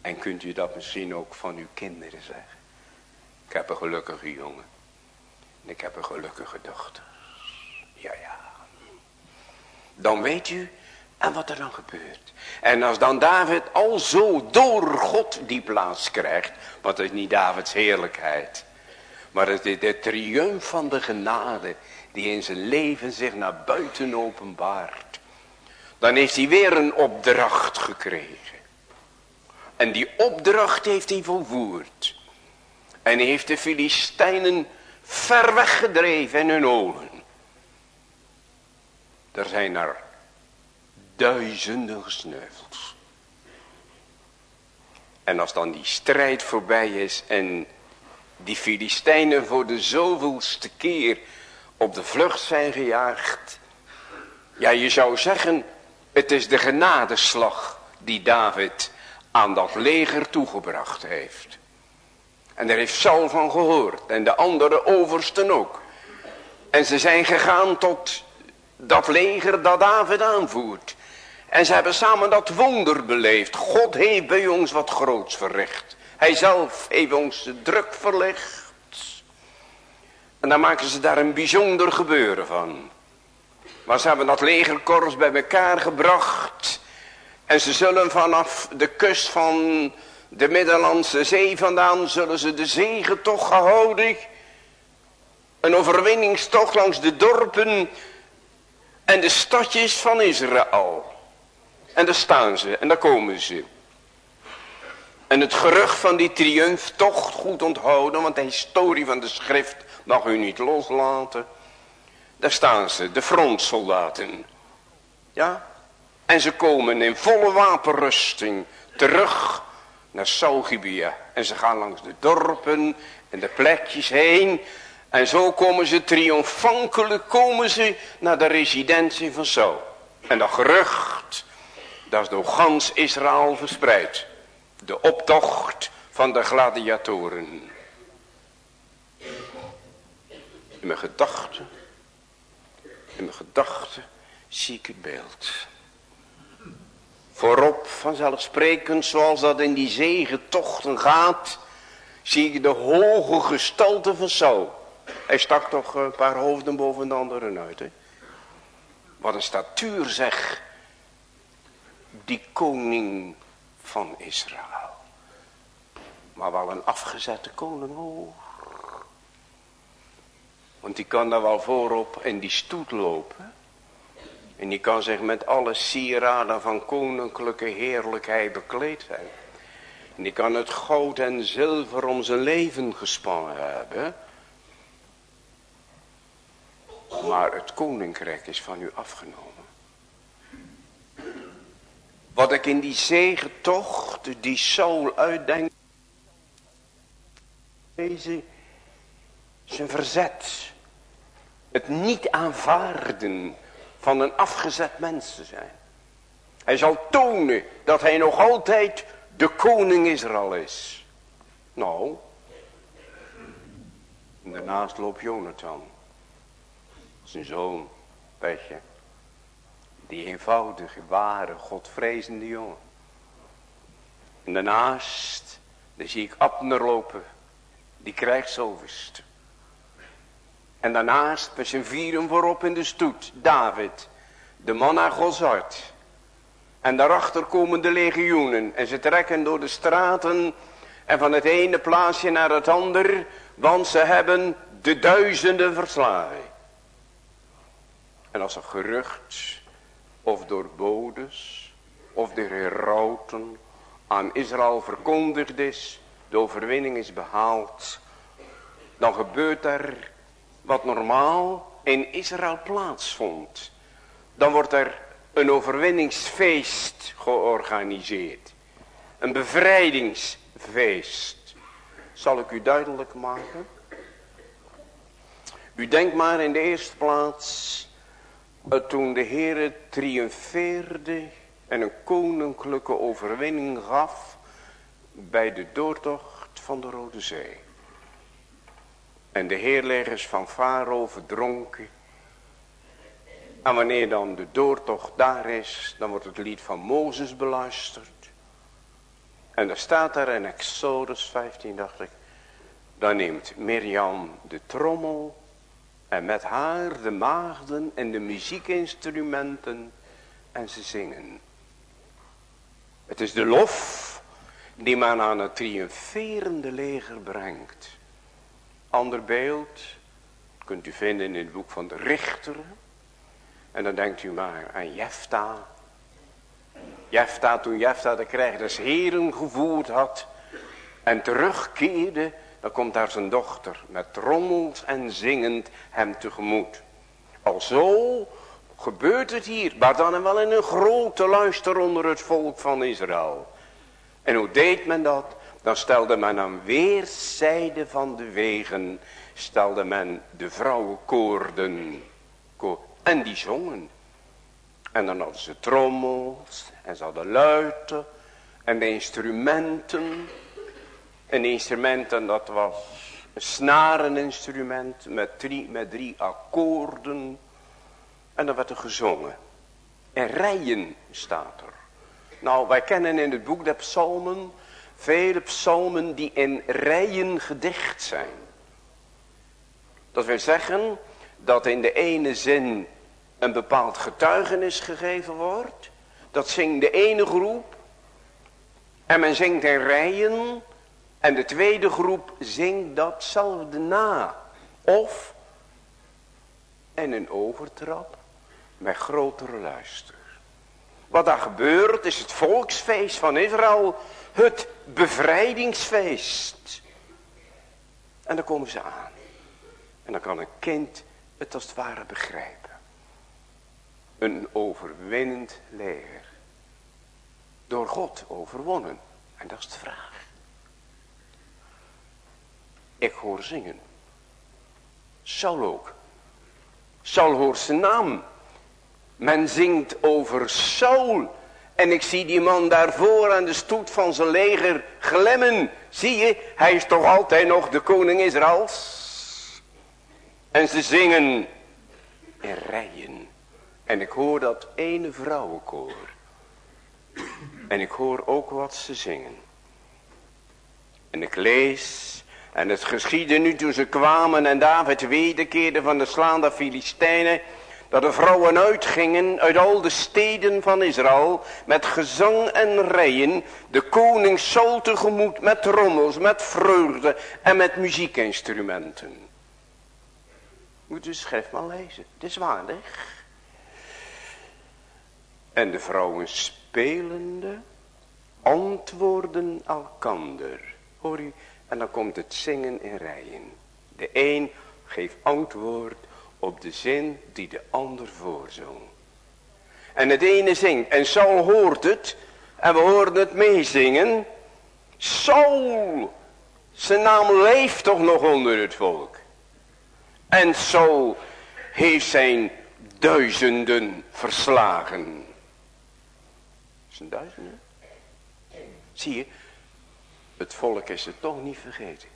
En kunt u dat misschien ook van uw kinderen zeggen. Ik heb een gelukkige jongen. En ik heb een gelukkige dochter. Ja, ja. Dan weet u en wat er dan gebeurt. En als dan David al zo door God die plaats krijgt. Want is niet Davids heerlijkheid. Maar het is de triumf van de genade. Die in zijn leven zich naar buiten openbaart. Dan heeft hij weer een opdracht gekregen. En die opdracht heeft hij volvoerd. En heeft de Filistijnen ver weggedreven in hun ogen. Er zijn er duizenden gesneuveld. En als dan die strijd voorbij is en die Filistijnen voor de zoveelste keer op de vlucht zijn gejaagd. Ja, je zou zeggen, het is de genadeslag die David aan dat leger toegebracht heeft. En daar heeft Saul van gehoord en de andere oversten ook. En ze zijn gegaan tot dat leger dat David aanvoert. En ze hebben samen dat wonder beleefd. God heeft bij ons wat groots verricht. Hij zelf heeft ons de druk verlicht. En dan maken ze daar een bijzonder gebeuren van. Maar ze hebben dat legerkorps bij elkaar gebracht. En ze zullen vanaf de kust van de Middellandse Zee vandaan, zullen ze de zegentocht gehouden. Een overwinningstocht langs de dorpen en de stadjes van Israël. En daar staan ze en daar komen ze. En het gerucht van die triumf toch goed onthouden, want de historie van de schrift mag u niet loslaten. Daar staan ze, de frontsoldaten. Ja, en ze komen in volle wapenrusting terug naar Saugibia. En ze gaan langs de dorpen en de plekjes heen. En zo komen ze triomfantelijk komen ze naar de residentie van Saul. En dat gerucht, dat is door gans Israël verspreid. De optocht van de gladiatoren. In mijn gedachten, in mijn gedachten zie ik het beeld. Voorop vanzelfsprekend zoals dat in die zegentochten gaat, zie ik de hoge gestalte van Saul. Hij stak toch een paar hoofden boven de anderen uit. Hè? Wat een statuur zeg. Die koning van Israël. Maar wel een afgezette koning hoor. Want die kan daar wel voorop in die stoet lopen. En die kan zich met alle sieraden van koninklijke heerlijkheid bekleed zijn. En die kan het goud en zilver om zijn leven gespannen hebben. Maar het koninkrijk is van u afgenomen. Wat ik in die zegentocht, die Saul uitdenkt. Deze zijn verzet. Het niet aanvaarden van een afgezet mens te zijn. Hij zal tonen dat hij nog altijd de koning Israël is. Nou, en daarnaast loopt Jonathan. Zijn zoon, Petje. Die eenvoudige, ware, godvrezende jongen. En daarnaast, zie ik Abner lopen. Die krijgsoverst. En daarnaast met zijn vieren voorop in de stoet. David. De man naar Gods hart. En daarachter komen de legioenen. En ze trekken door de straten. En van het ene plaatsje naar het ander. Want ze hebben de duizenden verslagen. En als een gerucht. Of door bodes. Of door herauten. aan Israël verkondigd is, de overwinning is behaald, dan gebeurt er wat normaal in Israël plaatsvond. Dan wordt er een overwinningsfeest georganiseerd. Een bevrijdingsfeest. Zal ik u duidelijk maken? U denkt maar in de eerste plaats, eh, toen de Heere triomfeerde en een koninklijke overwinning gaf bij de doortocht van de Rode Zee. En de heerleggers van Farao verdronken. En wanneer dan de doortocht daar is, dan wordt het lied van Mozes beluisterd. En er staat daar in Exodus 15, dacht ik, dan neemt Mirjam de trommel en met haar de maagden en de muziekinstrumenten en ze zingen. Het is de lof die men aan het triomferende leger brengt. Ander beeld kunt u vinden in het boek van de Richter. En dan denkt u maar aan Jefta. Jefta toen Jefta de krijg des heren gevoerd had en terugkeerde dan komt daar zijn dochter met trommels en zingend hem tegemoet. Alzo gebeurt het hier, maar dan wel in een grote luister onder het volk van Israël. En hoe deed men dat? Dan stelde men aan weerszijden van de wegen, stelde men de vrouwenkoorden. En die zongen. En dan hadden ze trommels en ze hadden luiten en de instrumenten en dat was een snareninstrument met drie, met drie akkoorden. En dan werd er gezongen. En rijen staat er. Nou, wij kennen in het boek de psalmen vele psalmen die in rijen gedicht zijn. Dat wil zeggen dat in de ene zin een bepaald getuigenis gegeven wordt. Dat zingt de ene groep. En men zingt in rijen en de tweede groep zingt datzelfde na. Of en een overtrap met grotere luister. Wat daar gebeurt is het volksfeest van Israël. Het bevrijdingsfeest. En dan komen ze aan. En dan kan een kind het als het ware begrijpen. Een overwinnend leger. Door God overwonnen. En dat is de vraag. Ik hoor zingen. Saul ook. Saul hoort zijn naam. Men zingt over Saul. En ik zie die man daarvoor aan de stoet van zijn leger glemmen. Zie je, hij is toch altijd nog de koning Israëls. En ze zingen in rijen. En ik hoor dat ene vrouwenkoor. En ik hoor ook wat ze zingen. En ik lees en het geschiedde nu toen ze kwamen en David wederkeerde van de slaande Filistijnen. Dat de vrouwen uitgingen uit al de steden van Israël met gezang en rijen. De koning Saul tegemoet met trommels, met vreugde en met muziekinstrumenten. Moet u de schrift maar lezen, het is waardig. En de vrouwen spelende antwoorden elkander. Hoor u, en dan komt het zingen in rijen. De een geeft antwoord op de zin die de ander voorzong. En het ene zingt. En Saul hoort het. En we horen het meezingen. Saul. Zijn naam leeft toch nog onder het volk. En Saul heeft zijn duizenden verslagen. Zijn duizenden? Zie je, het volk is het toch niet vergeten.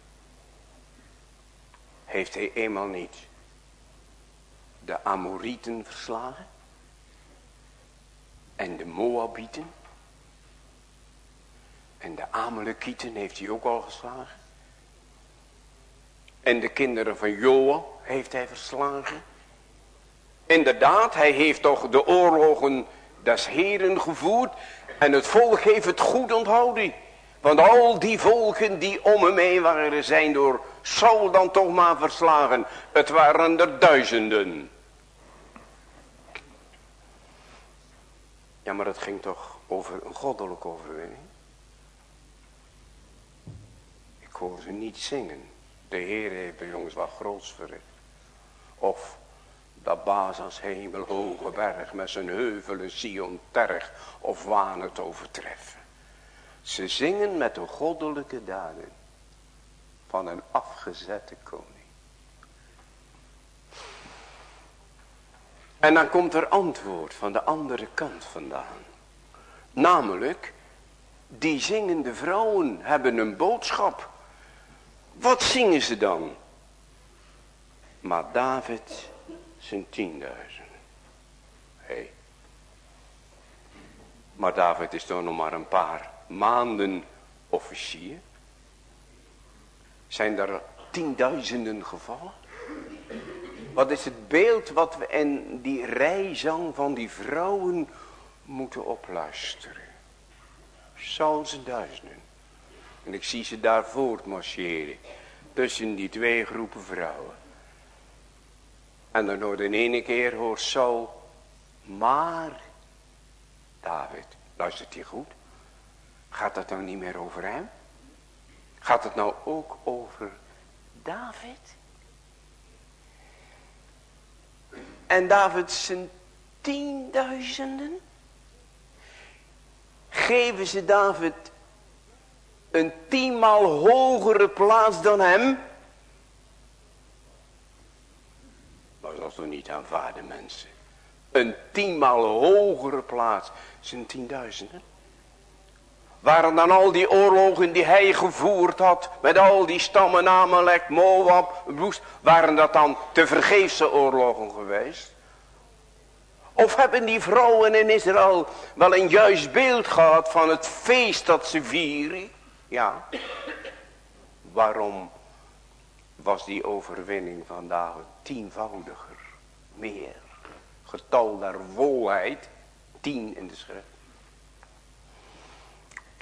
Heeft hij eenmaal niet de Amorieten verslagen? En de Moabieten? En de Amalekieten heeft hij ook al geslagen? En de kinderen van Joa heeft hij verslagen? Inderdaad, hij heeft toch de oorlogen des Heren gevoerd. En het volk heeft het goed onthouden. Want al die volken die om hem heen waren zijn door Saul dan toch maar verslagen. Het waren er duizenden. Ja, maar het ging toch over een goddelijke overwinning. hoor ze niet zingen. De Heer heeft bij jongens wat groots verricht. Of dat Bazas hemel hoge berg met zijn heuvelen Sion terg of waan het overtreffen. Ze zingen met de goddelijke daden van een afgezette koning. En dan komt er antwoord van de andere kant vandaan. Namelijk, die zingende vrouwen hebben een boodschap. Wat zingen ze dan? Maar David zijn tienduizend. Hé. Hey. Maar David is toch nog maar een paar maanden officier. Zijn er tienduizenden gevallen? Wat is het beeld wat we in die rijzang van die vrouwen moeten opluisteren. Zal ze duizenden. En ik zie ze daar voortmarcheren. Tussen die twee groepen vrouwen. En dan hoort in ene keer hoort Saul. Maar. David. Luistert hij goed? Gaat dat nou niet meer over hem? Gaat het nou ook over David? En David zijn tienduizenden? Geven ze David een tienmaal hogere plaats dan hem? Maar dat is toch niet aanvaarden mensen. Een tienmaal hogere plaats. Zijn tienduizenden. Waren dan al die oorlogen die hij gevoerd had. Met al die stammen Amalek, Moab, Woest. Waren dat dan te vergeefse oorlogen geweest? Of hebben die vrouwen in Israël wel een juist beeld gehad van het feest dat ze vieren? Ja. Waarom was die overwinning vandaag tienvoudiger? Meer. Getal der volheid. Tien in de schrift.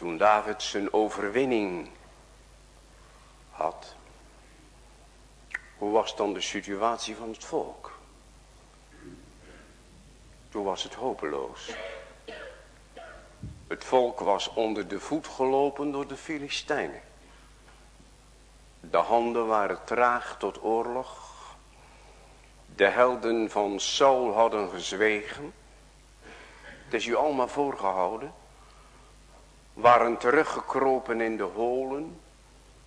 Toen David zijn overwinning had. Hoe was dan de situatie van het volk? Toen was het hopeloos. Het volk was onder de voet gelopen door de Filistijnen. De handen waren traag tot oorlog. De helden van Saul hadden gezwegen. Het is u allemaal voorgehouden. Waren teruggekropen in de holen.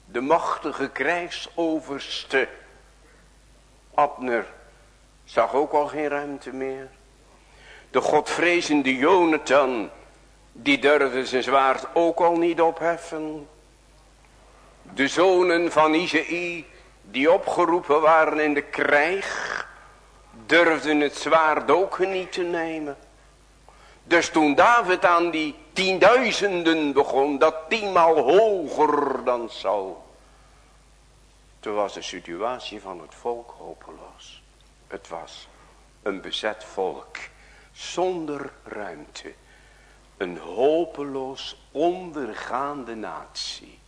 De machtige krijgsoverste Abner zag ook al geen ruimte meer. De godvrezende Jonathan, die durfde zijn zwaard ook al niet opheffen. De zonen van Izei, die opgeroepen waren in de krijg, durfden het zwaard ook niet te nemen. Dus toen David aan die tienduizenden begon, dat tienmaal hoger dan Saul. Toen was de situatie van het volk hopeloos. Het was een bezet volk zonder ruimte. Een hopeloos ondergaande natie.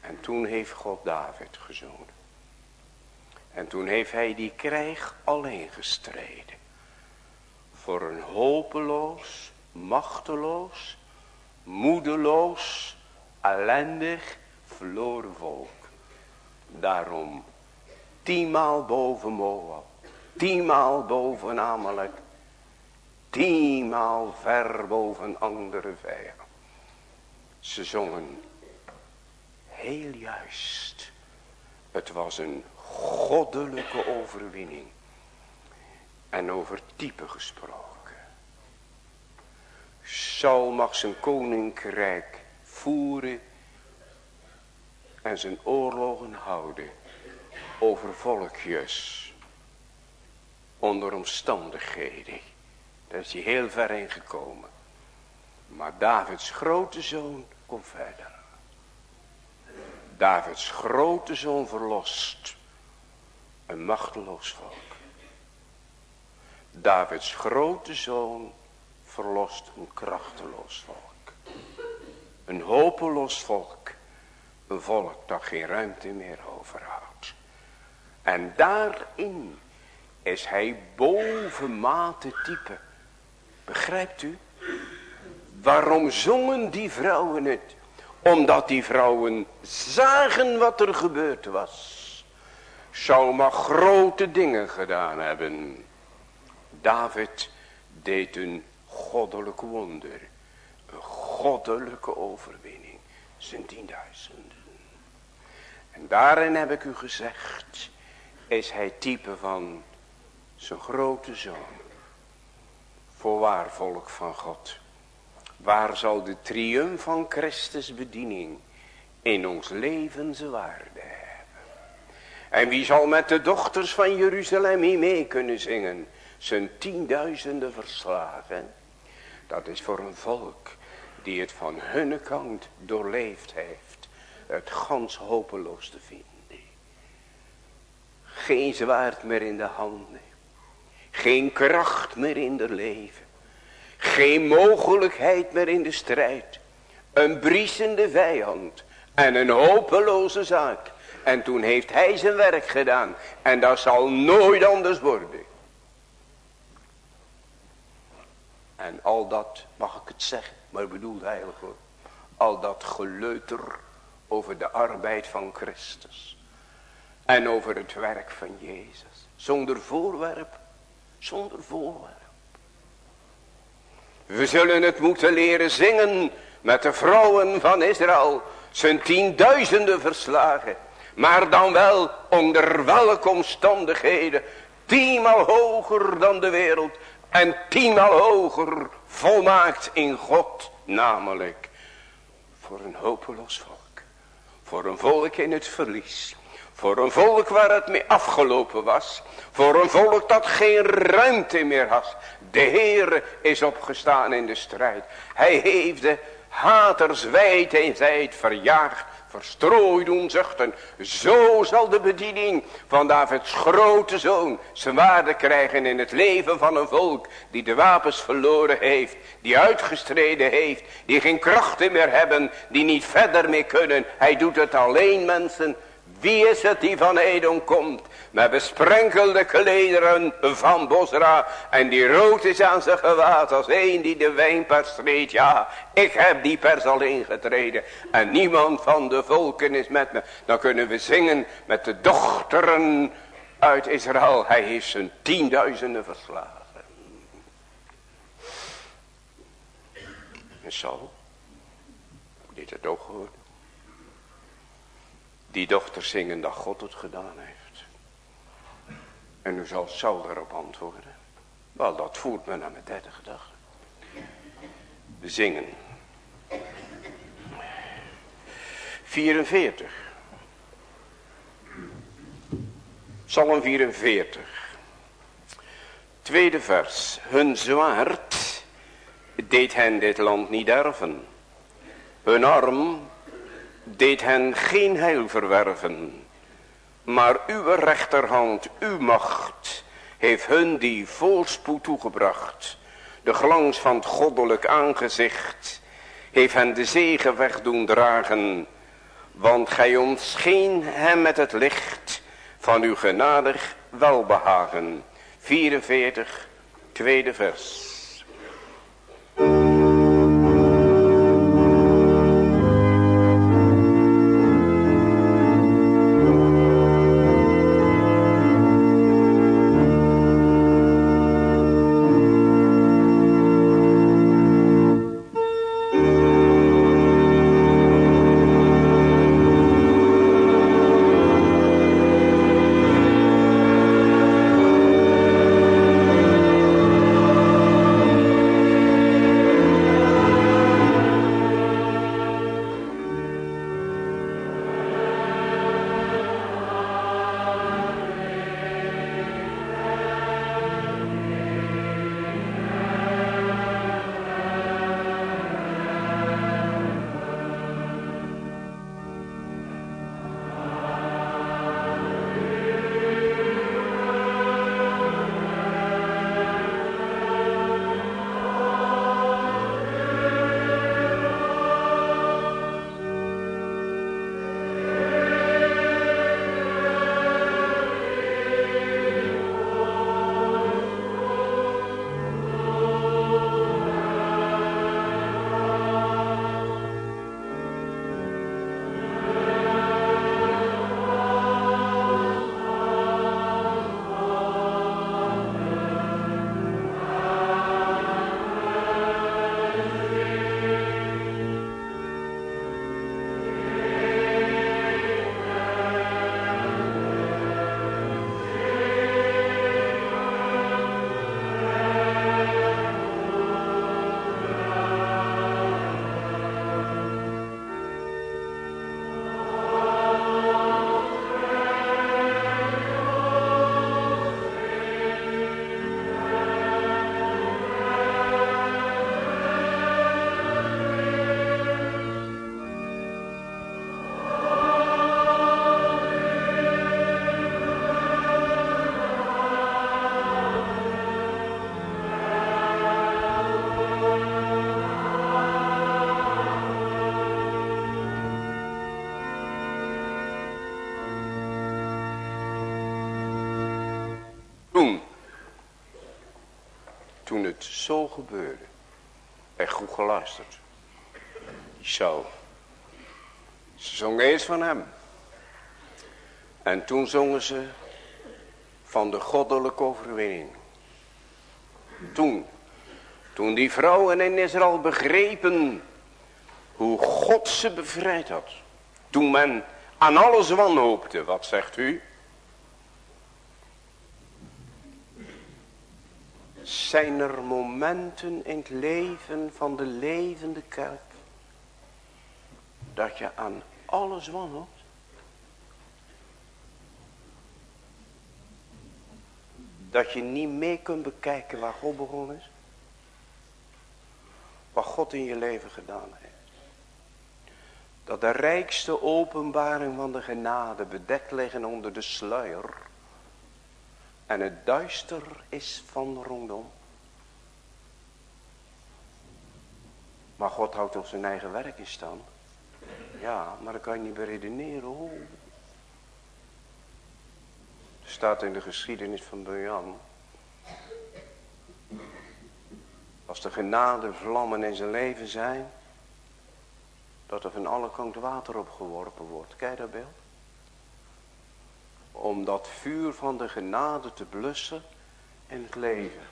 En toen heeft God David gezonden. En toen heeft hij die krijg alleen gestreden. Voor een hopeloos, machteloos, moedeloos, ellendig, verloren volk. Daarom tienmaal boven Moab, tienmaal boven Amalek, tienmaal ver boven andere vijanden. Ze zongen heel juist. Het was een goddelijke overwinning. En over type gesproken. Saul mag zijn koninkrijk voeren en zijn oorlogen houden over volkjes. Onder omstandigheden. Daar is hij heel ver in gekomen. Maar Davids grote zoon komt verder. Davids grote zoon verlost een machteloos volk. Davids grote zoon verlost een krachteloos volk. Een hopeloos volk. Een volk dat geen ruimte meer overhoudt. En daarin is hij bovenmate type. Begrijpt u? Waarom zongen die vrouwen het? Omdat die vrouwen zagen wat er gebeurd was. Zou maar grote dingen gedaan hebben. David deed een goddelijk wonder. Een goddelijke overwinning. Zijn tienduizenden. En daarin heb ik u gezegd. Is hij type van zijn grote zoon. Voorwaar volk van God. Waar zal de triumf van Christus bediening in ons leven zijn waarde hebben? En wie zal met de dochters van Jeruzalem hier mee kunnen zingen? Zijn tienduizenden verslagen. Dat is voor een volk die het van hun kant doorleefd heeft. Het gans hopeloos te vinden. Geen zwaard meer in de handen. Geen kracht meer in de leven. Geen mogelijkheid meer in de strijd. Een briesende vijand. En een hopeloze zaak. En toen heeft hij zijn werk gedaan. En dat zal nooit anders worden. En al dat, mag ik het zeggen, maar ik bedoel heilig hoor. Al dat geleuter over de arbeid van Christus. En over het werk van Jezus. Zonder voorwerp, zonder voorwerp. We zullen het moeten leren zingen met de vrouwen van Israël. Zijn tienduizenden verslagen. Maar dan wel onder welke omstandigheden. Tienmaal hoger dan de wereld. En tienmaal hoger volmaakt in God. Namelijk voor een hopeloos volk. Voor een volk in het verlies. Voor een volk waar het mee afgelopen was. Voor een volk dat geen ruimte meer had. De Heer is opgestaan in de strijd. Hij heeft de haters wijd en zijd verjaagd. Verstrooid doen zuchten. Zo zal de bediening van Davids grote zoon zijn waarde krijgen in het leven van een volk. Die de wapens verloren heeft. Die uitgestreden heeft. Die geen krachten meer hebben. Die niet verder meer kunnen. Hij doet het alleen mensen wie is het die van Edom komt? Met besprenkelde klederen van Bosra. En die rood is aan zijn gewaad als een die de wijnpers treedt. Ja, ik heb die pers al ingetreden. En niemand van de volken is met me. Dan kunnen we zingen met de dochteren uit Israël. Hij heeft zijn tienduizenden verslagen. En zo. Dit het ook gehoord die dochter zingen dat God het gedaan heeft. En nu zal Saul daarop antwoorden. Wel, dat voert me naar mijn derde gedachte. Zingen. 44. Psalm 44. Tweede vers. Hun zwaard deed hen dit land niet erven. Hun arm deed hen geen heil verwerven. Maar uw rechterhand, uw macht, heeft hun die volspoed toegebracht. De glans van het goddelijk aangezicht, heeft hen de zegen weg doen dragen. Want gij ontscheen hem met het licht van uw genadig welbehagen. 44, tweede vers. Toen het zo gebeurde. Echt goed geluisterd. Zo. Ze zongen eerst van hem. En toen zongen ze van de goddelijke overwinning. Toen, toen die vrouwen in Israël begrepen hoe God ze bevrijd had. Toen men aan alles wanhoopte, wat zegt u? Zijn er momenten in het leven van de levende kerk dat je aan alles wanhoopt? Dat je niet mee kunt bekijken waar God begonnen is. Wat God in je leven gedaan heeft. Dat de rijkste openbaring van de genade bedekt liggen onder de sluier. En het duister is van rondom. Maar God houdt op zijn eigen werk in stand. Ja, maar dat kan je niet beredeneren. Oh. Er staat in de geschiedenis van Jan. Als de genade vlammen in zijn leven zijn. Dat er van alle kanten water opgeworpen wordt. Kijk dat beeld? Om dat vuur van de genade te blussen in het leven.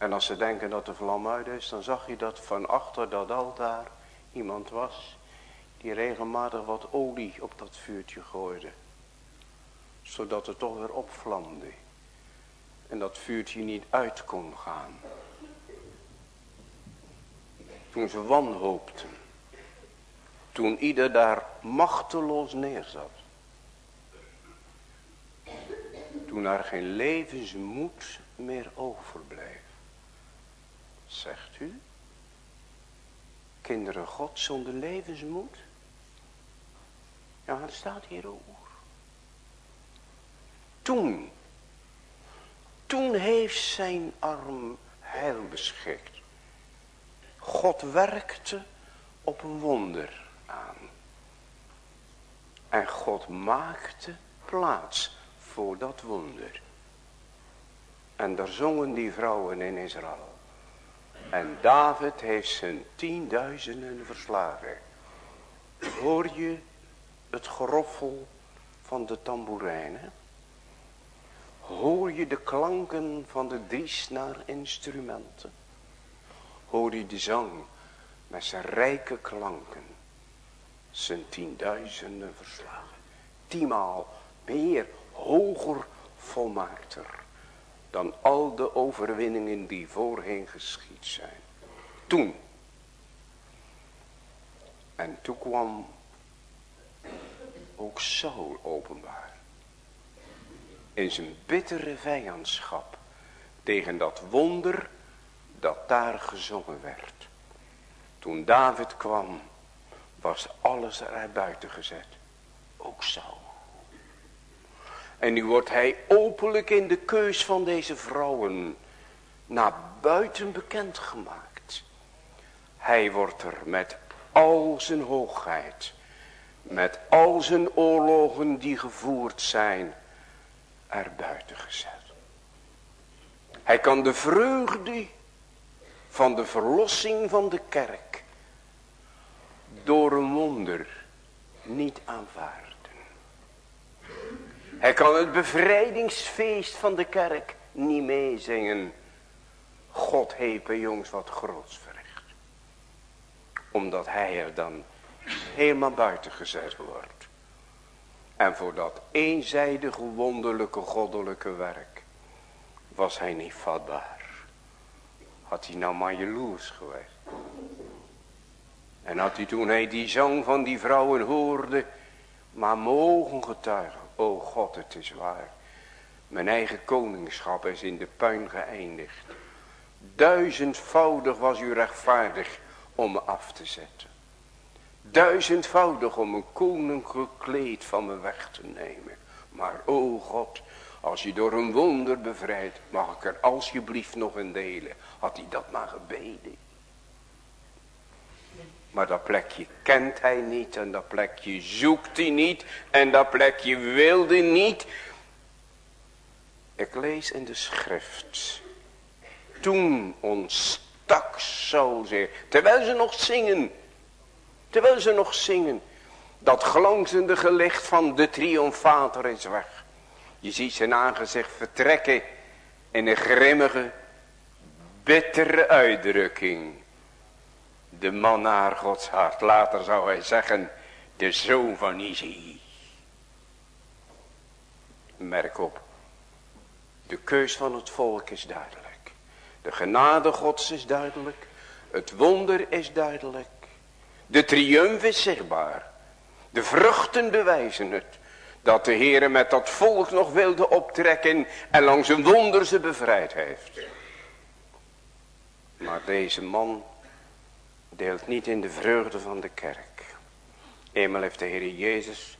En als ze denken dat de vlam uit is, dan zag je dat van achter dat altaar iemand was die regelmatig wat olie op dat vuurtje gooide. Zodat het toch weer opvlamde. En dat vuurtje niet uit kon gaan. Toen ze wanhoopten. Toen ieder daar machteloos neerzat. Toen er geen levensmoed meer overbleef. Zegt u? Kinderen God zonder levensmoed? Ja, dat staat hier ook. Toen, toen heeft zijn arm heil beschikt. God werkte op een wonder aan. En God maakte plaats voor dat wonder. En daar zongen die vrouwen in Israël. En David heeft zijn tienduizenden verslagen. Hoor je het geroffel van de tamboerijnen? Hoor je de klanken van de driesnaar instrumenten? Hoor je de zang met zijn rijke klanken? Zijn tienduizenden verslagen. Tienmaal meer, hoger, volmaakter dan al de overwinningen die voorheen geschied zijn. Toen. En toen kwam ook Saul openbaar. In zijn bittere vijandschap tegen dat wonder dat daar gezongen werd. Toen David kwam was alles eruit buiten gezet. Ook Saul. En nu wordt hij openlijk in de keus van deze vrouwen naar buiten bekend gemaakt. Hij wordt er met al zijn hoogheid, met al zijn oorlogen die gevoerd zijn, er buiten gezet. Hij kan de vreugde van de verlossing van de kerk door een wonder niet aanvaarden. Hij kan het bevrijdingsfeest van de kerk niet meezingen. God heeft bij jongens wat groots verricht. Omdat hij er dan helemaal buiten gezet wordt. En voor dat eenzijdige wonderlijke goddelijke werk was hij niet vatbaar. Had hij nou maar jaloers geweest. En had hij toen hij die zang van die vrouwen hoorde, maar mogen getuigen. O God, het is waar. Mijn eigen koningschap is in de puin geëindigd. Duizendvoudig was u rechtvaardig om me af te zetten. Duizendvoudig om een koninklijk kleed van me weg te nemen. Maar o God, als je door een wonder bevrijdt, mag ik er alsjeblieft nog een delen. Had hij dat maar gebeden. Maar dat plekje kent hij niet en dat plekje zoekt hij niet en dat plekje wilde niet. Ik lees in de schrift Toen ontstak Saul zeer. Terwijl ze nog zingen. Terwijl ze nog zingen. Dat glanzende gelicht van de triomfator is weg. Je ziet zijn aangezicht vertrekken in een grimmige, bittere uitdrukking. De man naar Gods hart. Later zou hij zeggen, de zoon van Izzy. Merk op. De keus van het volk is duidelijk. De genade gods is duidelijk. Het wonder is duidelijk. De triumf is zichtbaar. De vruchten bewijzen het. Dat de Heer met dat volk nog wilde optrekken. En langs een wonder ze bevrijd heeft. Maar deze man deelt niet in de vreugde van de kerk. Eenmaal heeft de Heer Jezus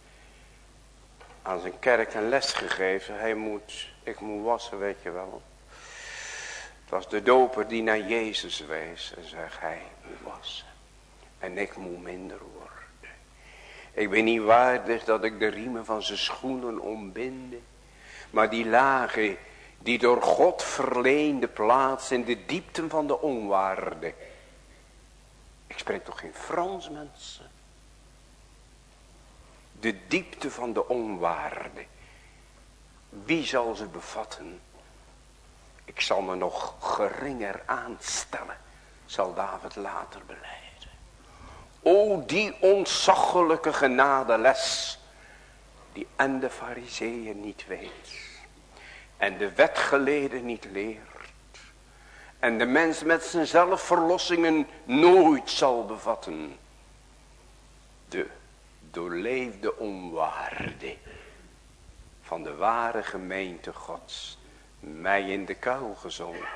aan zijn kerk een les gegeven. Hij moet, ik moet wassen, weet je wel. Het was de doper die naar Jezus wees en zei, hij moet wassen. En ik moet minder worden. Ik ben niet waardig dat ik de riemen van zijn schoenen ombinde. Maar die lage, die door God verleende plaats in de diepten van de onwaarde. Ik spreek toch geen Frans mensen de diepte van de onwaarde. Wie zal ze bevatten? Ik zal me nog geringer aanstellen, zal David later beleiden. O die ontzaglijke genadeles, die en de fariseeën niet weet. En de wetgeleden niet leert. En de mens met zijn zelfverlossingen nooit zal bevatten. De doorleefde onwaarde van de ware gemeente gods mij in de kuil gezonken.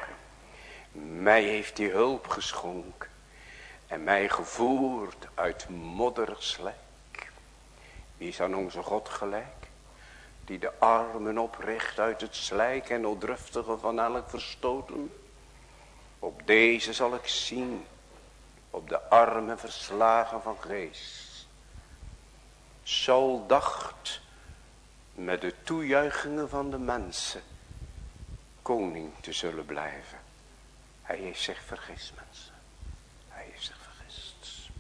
Mij heeft die hulp geschonken en mij gevoerd uit modderig slijk. Wie is aan onze God gelijk? Die de armen opricht uit het slijk en oddruftige van elk verstoten. Op deze zal ik zien, op de armen verslagen van geest Saul dacht met de toejuichingen van de mensen koning te zullen blijven. Hij heeft zich vergist mensen. Hij heeft zich vergist.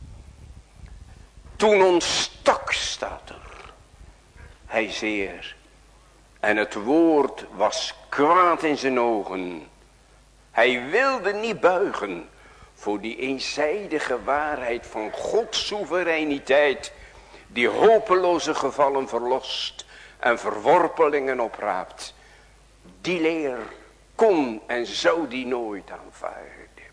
Toen ontstak staat er. Hij zeer. En het woord was kwaad in zijn ogen. Hij wilde niet buigen voor die eenzijdige waarheid van Gods soevereiniteit die hopeloze gevallen verlost en verworpelingen opraapt. Die leer kon en zou die nooit aanvaarden.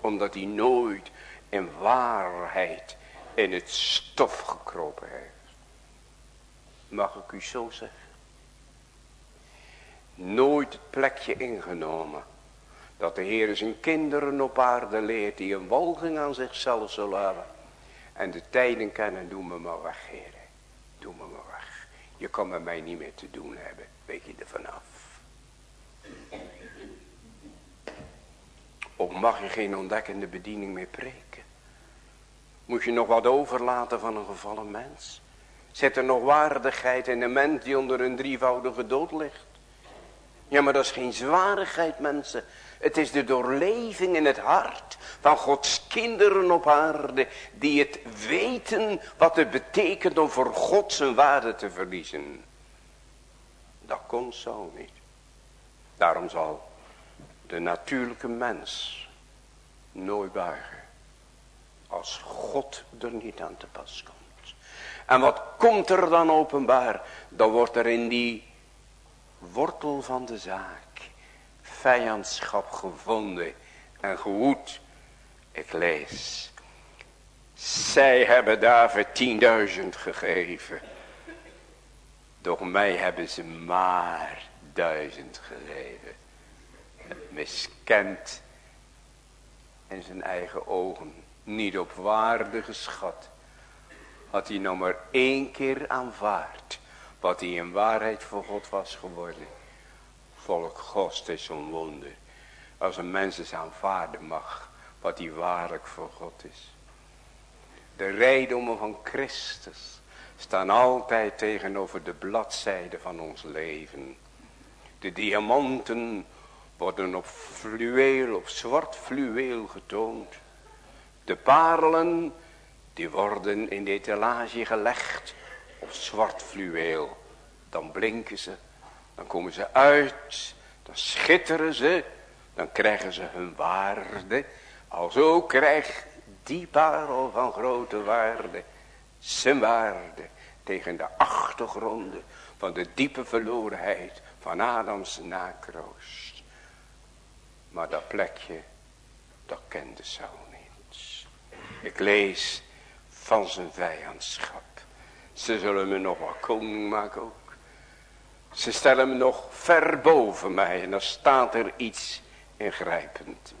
Omdat hij nooit in waarheid in het stof gekropen heeft. Mag ik u zo zeggen? Nooit het plekje ingenomen. Dat de Heer zijn kinderen op aarde leert die een walging aan zichzelf zullen hebben. En de tijden kennen, doe me maar weg, heren. Doe me maar weg. Je kan met mij niet meer te doen hebben. Weet je er vanaf. Of mag je geen ontdekkende bediening meer preken? Moet je nog wat overlaten van een gevallen mens? Zit er nog waardigheid in een mens die onder een drievoudige dood ligt? Ja, maar dat is geen zwarigheid, mensen. Het is de doorleving in het hart van Gods kinderen op aarde. Die het weten wat het betekent om voor God zijn waarde te verliezen. Dat komt zo niet. Daarom zal de natuurlijke mens nooit buigen. Als God er niet aan te pas komt. En wat komt er dan openbaar? Dan wordt er in die wortel van de zaak vijandschap gevonden en gewoed. Ik lees. Zij hebben David tienduizend gegeven. Doch mij hebben ze maar duizend gegeven. Miskend in zijn eigen ogen. Niet op waarde geschat. Had hij nog maar één keer aanvaard. Wat hij in waarheid voor God was geworden volk Gods, is zo'n wonder. Als een mens eens aanvaarden mag, wat hij waarlijk voor God is. De rijdommen van Christus staan altijd tegenover de bladzijde van ons leven. De diamanten worden op fluweel, op zwart fluweel getoond. De parelen, die worden in de etalage gelegd op zwart fluweel. Dan blinken ze, dan komen ze uit, dan schitteren ze, dan krijgen ze hun waarde. Alzo krijgt die parel van grote waarde zijn waarde tegen de achtergronden van de diepe verlorenheid van Adams nakroost. Maar dat plekje, dat kende Saul niet. Ik lees van zijn vijandschap. Ze zullen me nog wel koning maken. Ze stellen me nog ver boven mij en dan staat er iets ingrijpend.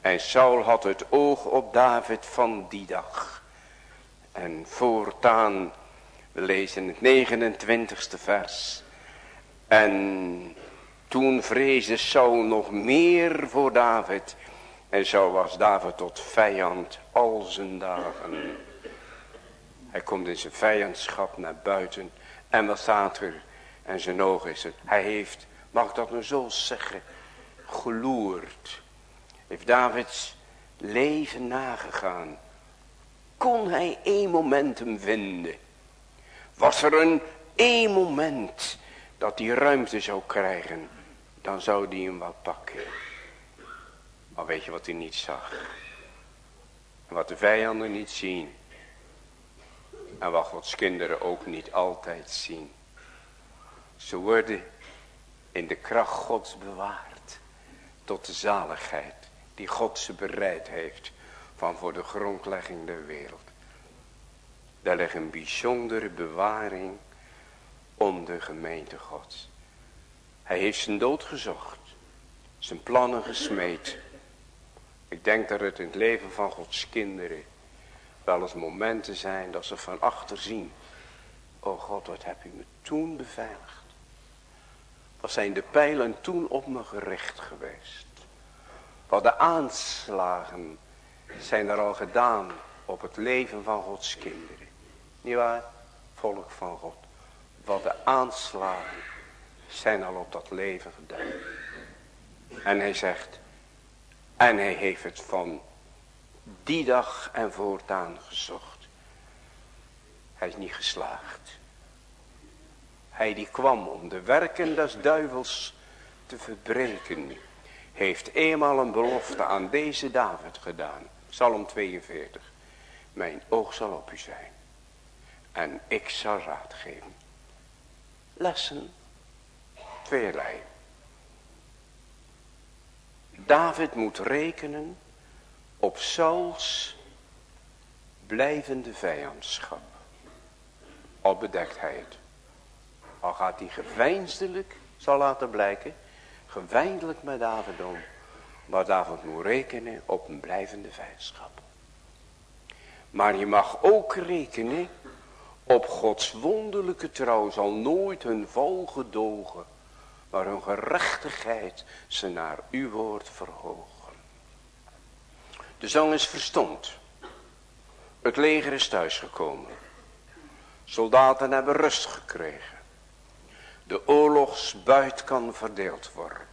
En Saul had het oog op David van die dag. En voortaan, we lezen het 29ste vers. En toen vreesde Saul nog meer voor David. En zo was David tot vijand al zijn dagen. Hij komt in zijn vijandschap naar buiten. En wat staat er? En zijn oog is het. Hij heeft, mag ik dat nu zo zeggen, geloerd. Heeft Davids leven nagegaan. Kon hij één momentum vinden. Was er een één moment dat hij ruimte zou krijgen. Dan zou hij hem wat pakken. Maar weet je wat hij niet zag? Wat de vijanden niet zien. En wat Gods kinderen ook niet altijd zien. Ze worden in de kracht Gods bewaard. Tot de zaligheid die God ze bereid heeft van voor de grondlegging der wereld. Daar ligt een bijzondere bewaring om de gemeente Gods. Hij heeft zijn dood gezocht. Zijn plannen gesmeed. Ik denk dat het in het leven van Gods kinderen wel eens momenten zijn dat ze van achter zien. O God, wat heb u me toen beveiligd. Wat zijn de pijlen toen op me gericht geweest. Wat de aanslagen zijn er al gedaan op het leven van Gods kinderen. Niet waar? Volk van God. Wat de aanslagen zijn al op dat leven gedaan. En hij zegt. En hij heeft het van die dag en voortaan gezocht. Hij is niet geslaagd. Hij die kwam om de werken des duivels te verbreken. Heeft eenmaal een belofte aan deze David gedaan. Psalm 42. Mijn oog zal op u zijn. En ik zal raad geven. Lessen. Tweelei. David moet rekenen op Sauls blijvende vijandschap. Al bedekt hij het. Al gaat hij geveinsdelijk, zal laten blijken, geveinsdelijk met David. Maar David moet rekenen op een blijvende vijandschap. Maar je mag ook rekenen op Gods wonderlijke trouw zal nooit hun val gedogen. Maar hun gerechtigheid ze naar uw woord verhogen. De zang is verstomd. Het leger is thuisgekomen. Soldaten hebben rust gekregen. De oorlogsbuit kan verdeeld worden.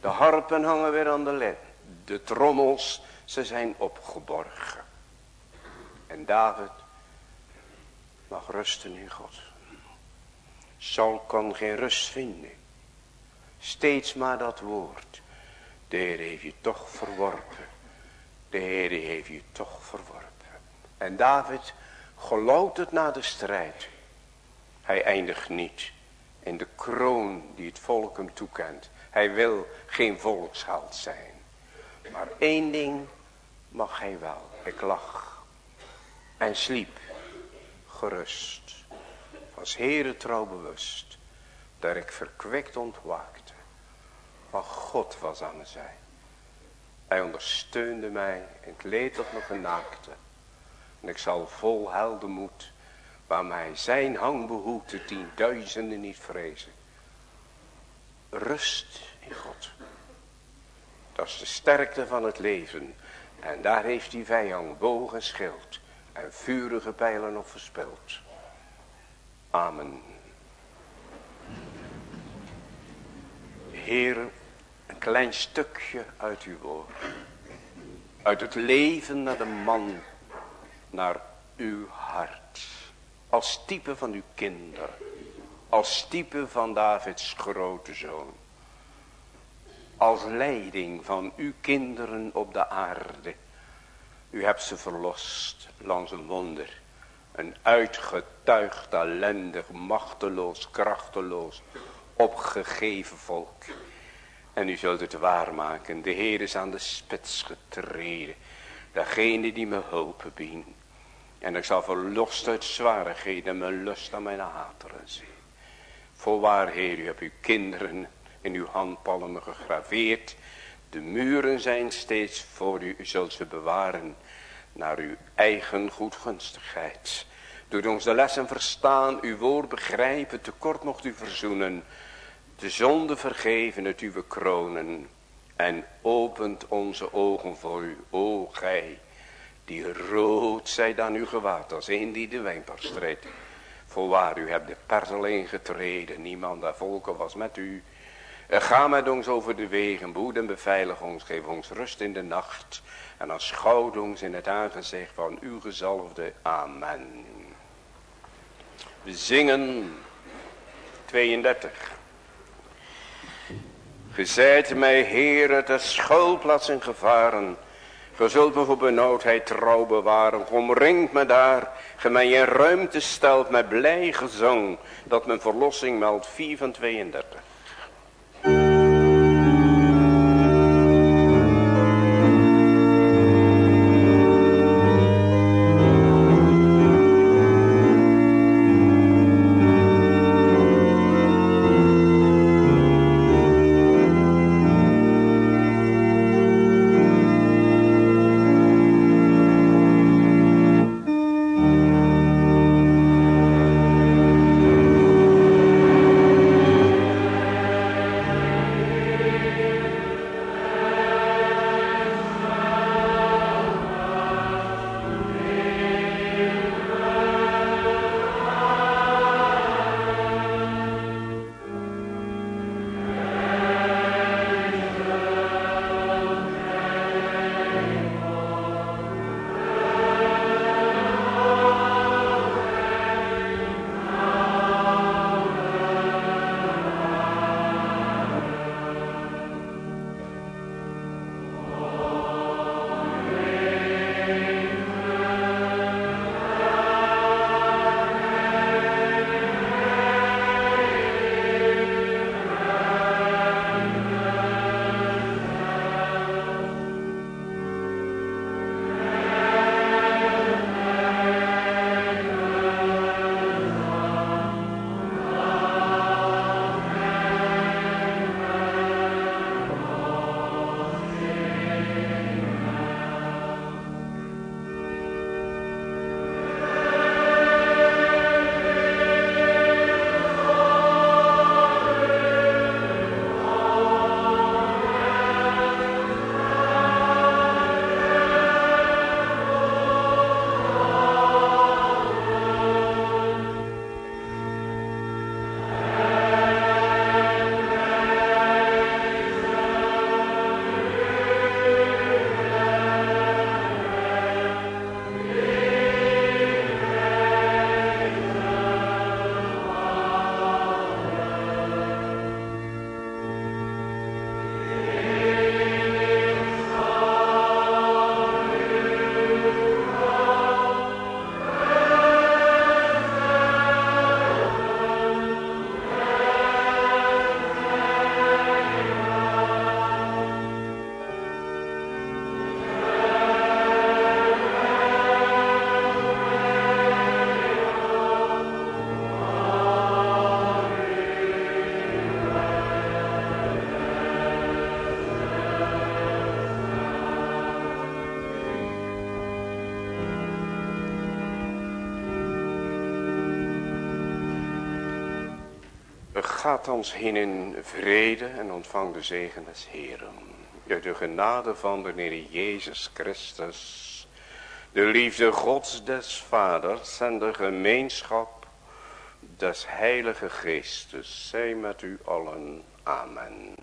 De harpen hangen weer aan de led. De trommels, ze zijn opgeborgen. En David mag rusten in God. Saul kan geen rust vinden. Steeds maar dat woord. De Heer heeft je toch verworpen. De Heer heeft je toch verworpen. En David geloutert naar de strijd. Hij eindigt niet in de kroon die het volk hem toekent. Hij wil geen volksheld zijn. Maar één ding mag hij wel. Ik lag en sliep gerust. Was Heere trouw bewust. Dat ik verkwikt ontwaakte. Maar God was aan mijn zij. Hij ondersteunde mij in het leed dat me genaakte. En ik zal vol heldenmoed, waar mij zijn hang behoedt, de tienduizenden niet vrezen. Rust in God. Dat is de sterkte van het leven. En daar heeft die vijand boog en schild en vurige pijlen op verspild. Amen. Heer, Een klein stukje uit uw woord. Uit het leven naar de man. Naar uw hart. Als type van uw kinderen. Als type van Davids grote zoon. Als leiding van uw kinderen op de aarde. U hebt ze verlost langs een wonder. Een uitgetuigd, ellendig, machteloos, krachteloos, opgegeven volk. En u zult het waarmaken. De Heer is aan de spits getreden. Degene die me hulp biedt. En ik zal verlost uit zwarigheden mijn lust aan mijn hateren zien. Voorwaar, Heer, u hebt uw kinderen in uw handpalmen gegraveerd. De muren zijn steeds voor u, u zult ze bewaren naar uw eigen goedgunstigheid. Doet ons de lessen verstaan, uw woord begrijpen, tekort mocht u verzoenen. De zonde vergeven, het uw kronen. En opent onze ogen voor u, o gij, die rood zij dan uw gewaad, als een die de wijnpar streed. Voorwaar, u hebt de perzel ingetreden, niemand der volken was met u. Ga met ons over de wegen, boed en beveilig ons, geef ons rust in de nacht. En aanschouw ons in het aangezicht van uw gezalfde. Amen. We zingen 32. Gezijt mij, Heer, de schuilplaats in gevaren. Ge zult me voor benauwdheid trouw bewaren. Omringt me daar. Ge mij in ruimte stelt met blij gezang. Dat mijn verlossing meldt 4 van 32. Gaat ons heen in vrede en ontvang de zegen des Heeren. De genade van de Heer Jezus Christus. De liefde Gods des Vaders en de gemeenschap des Heilige Geestes. Zij met u allen.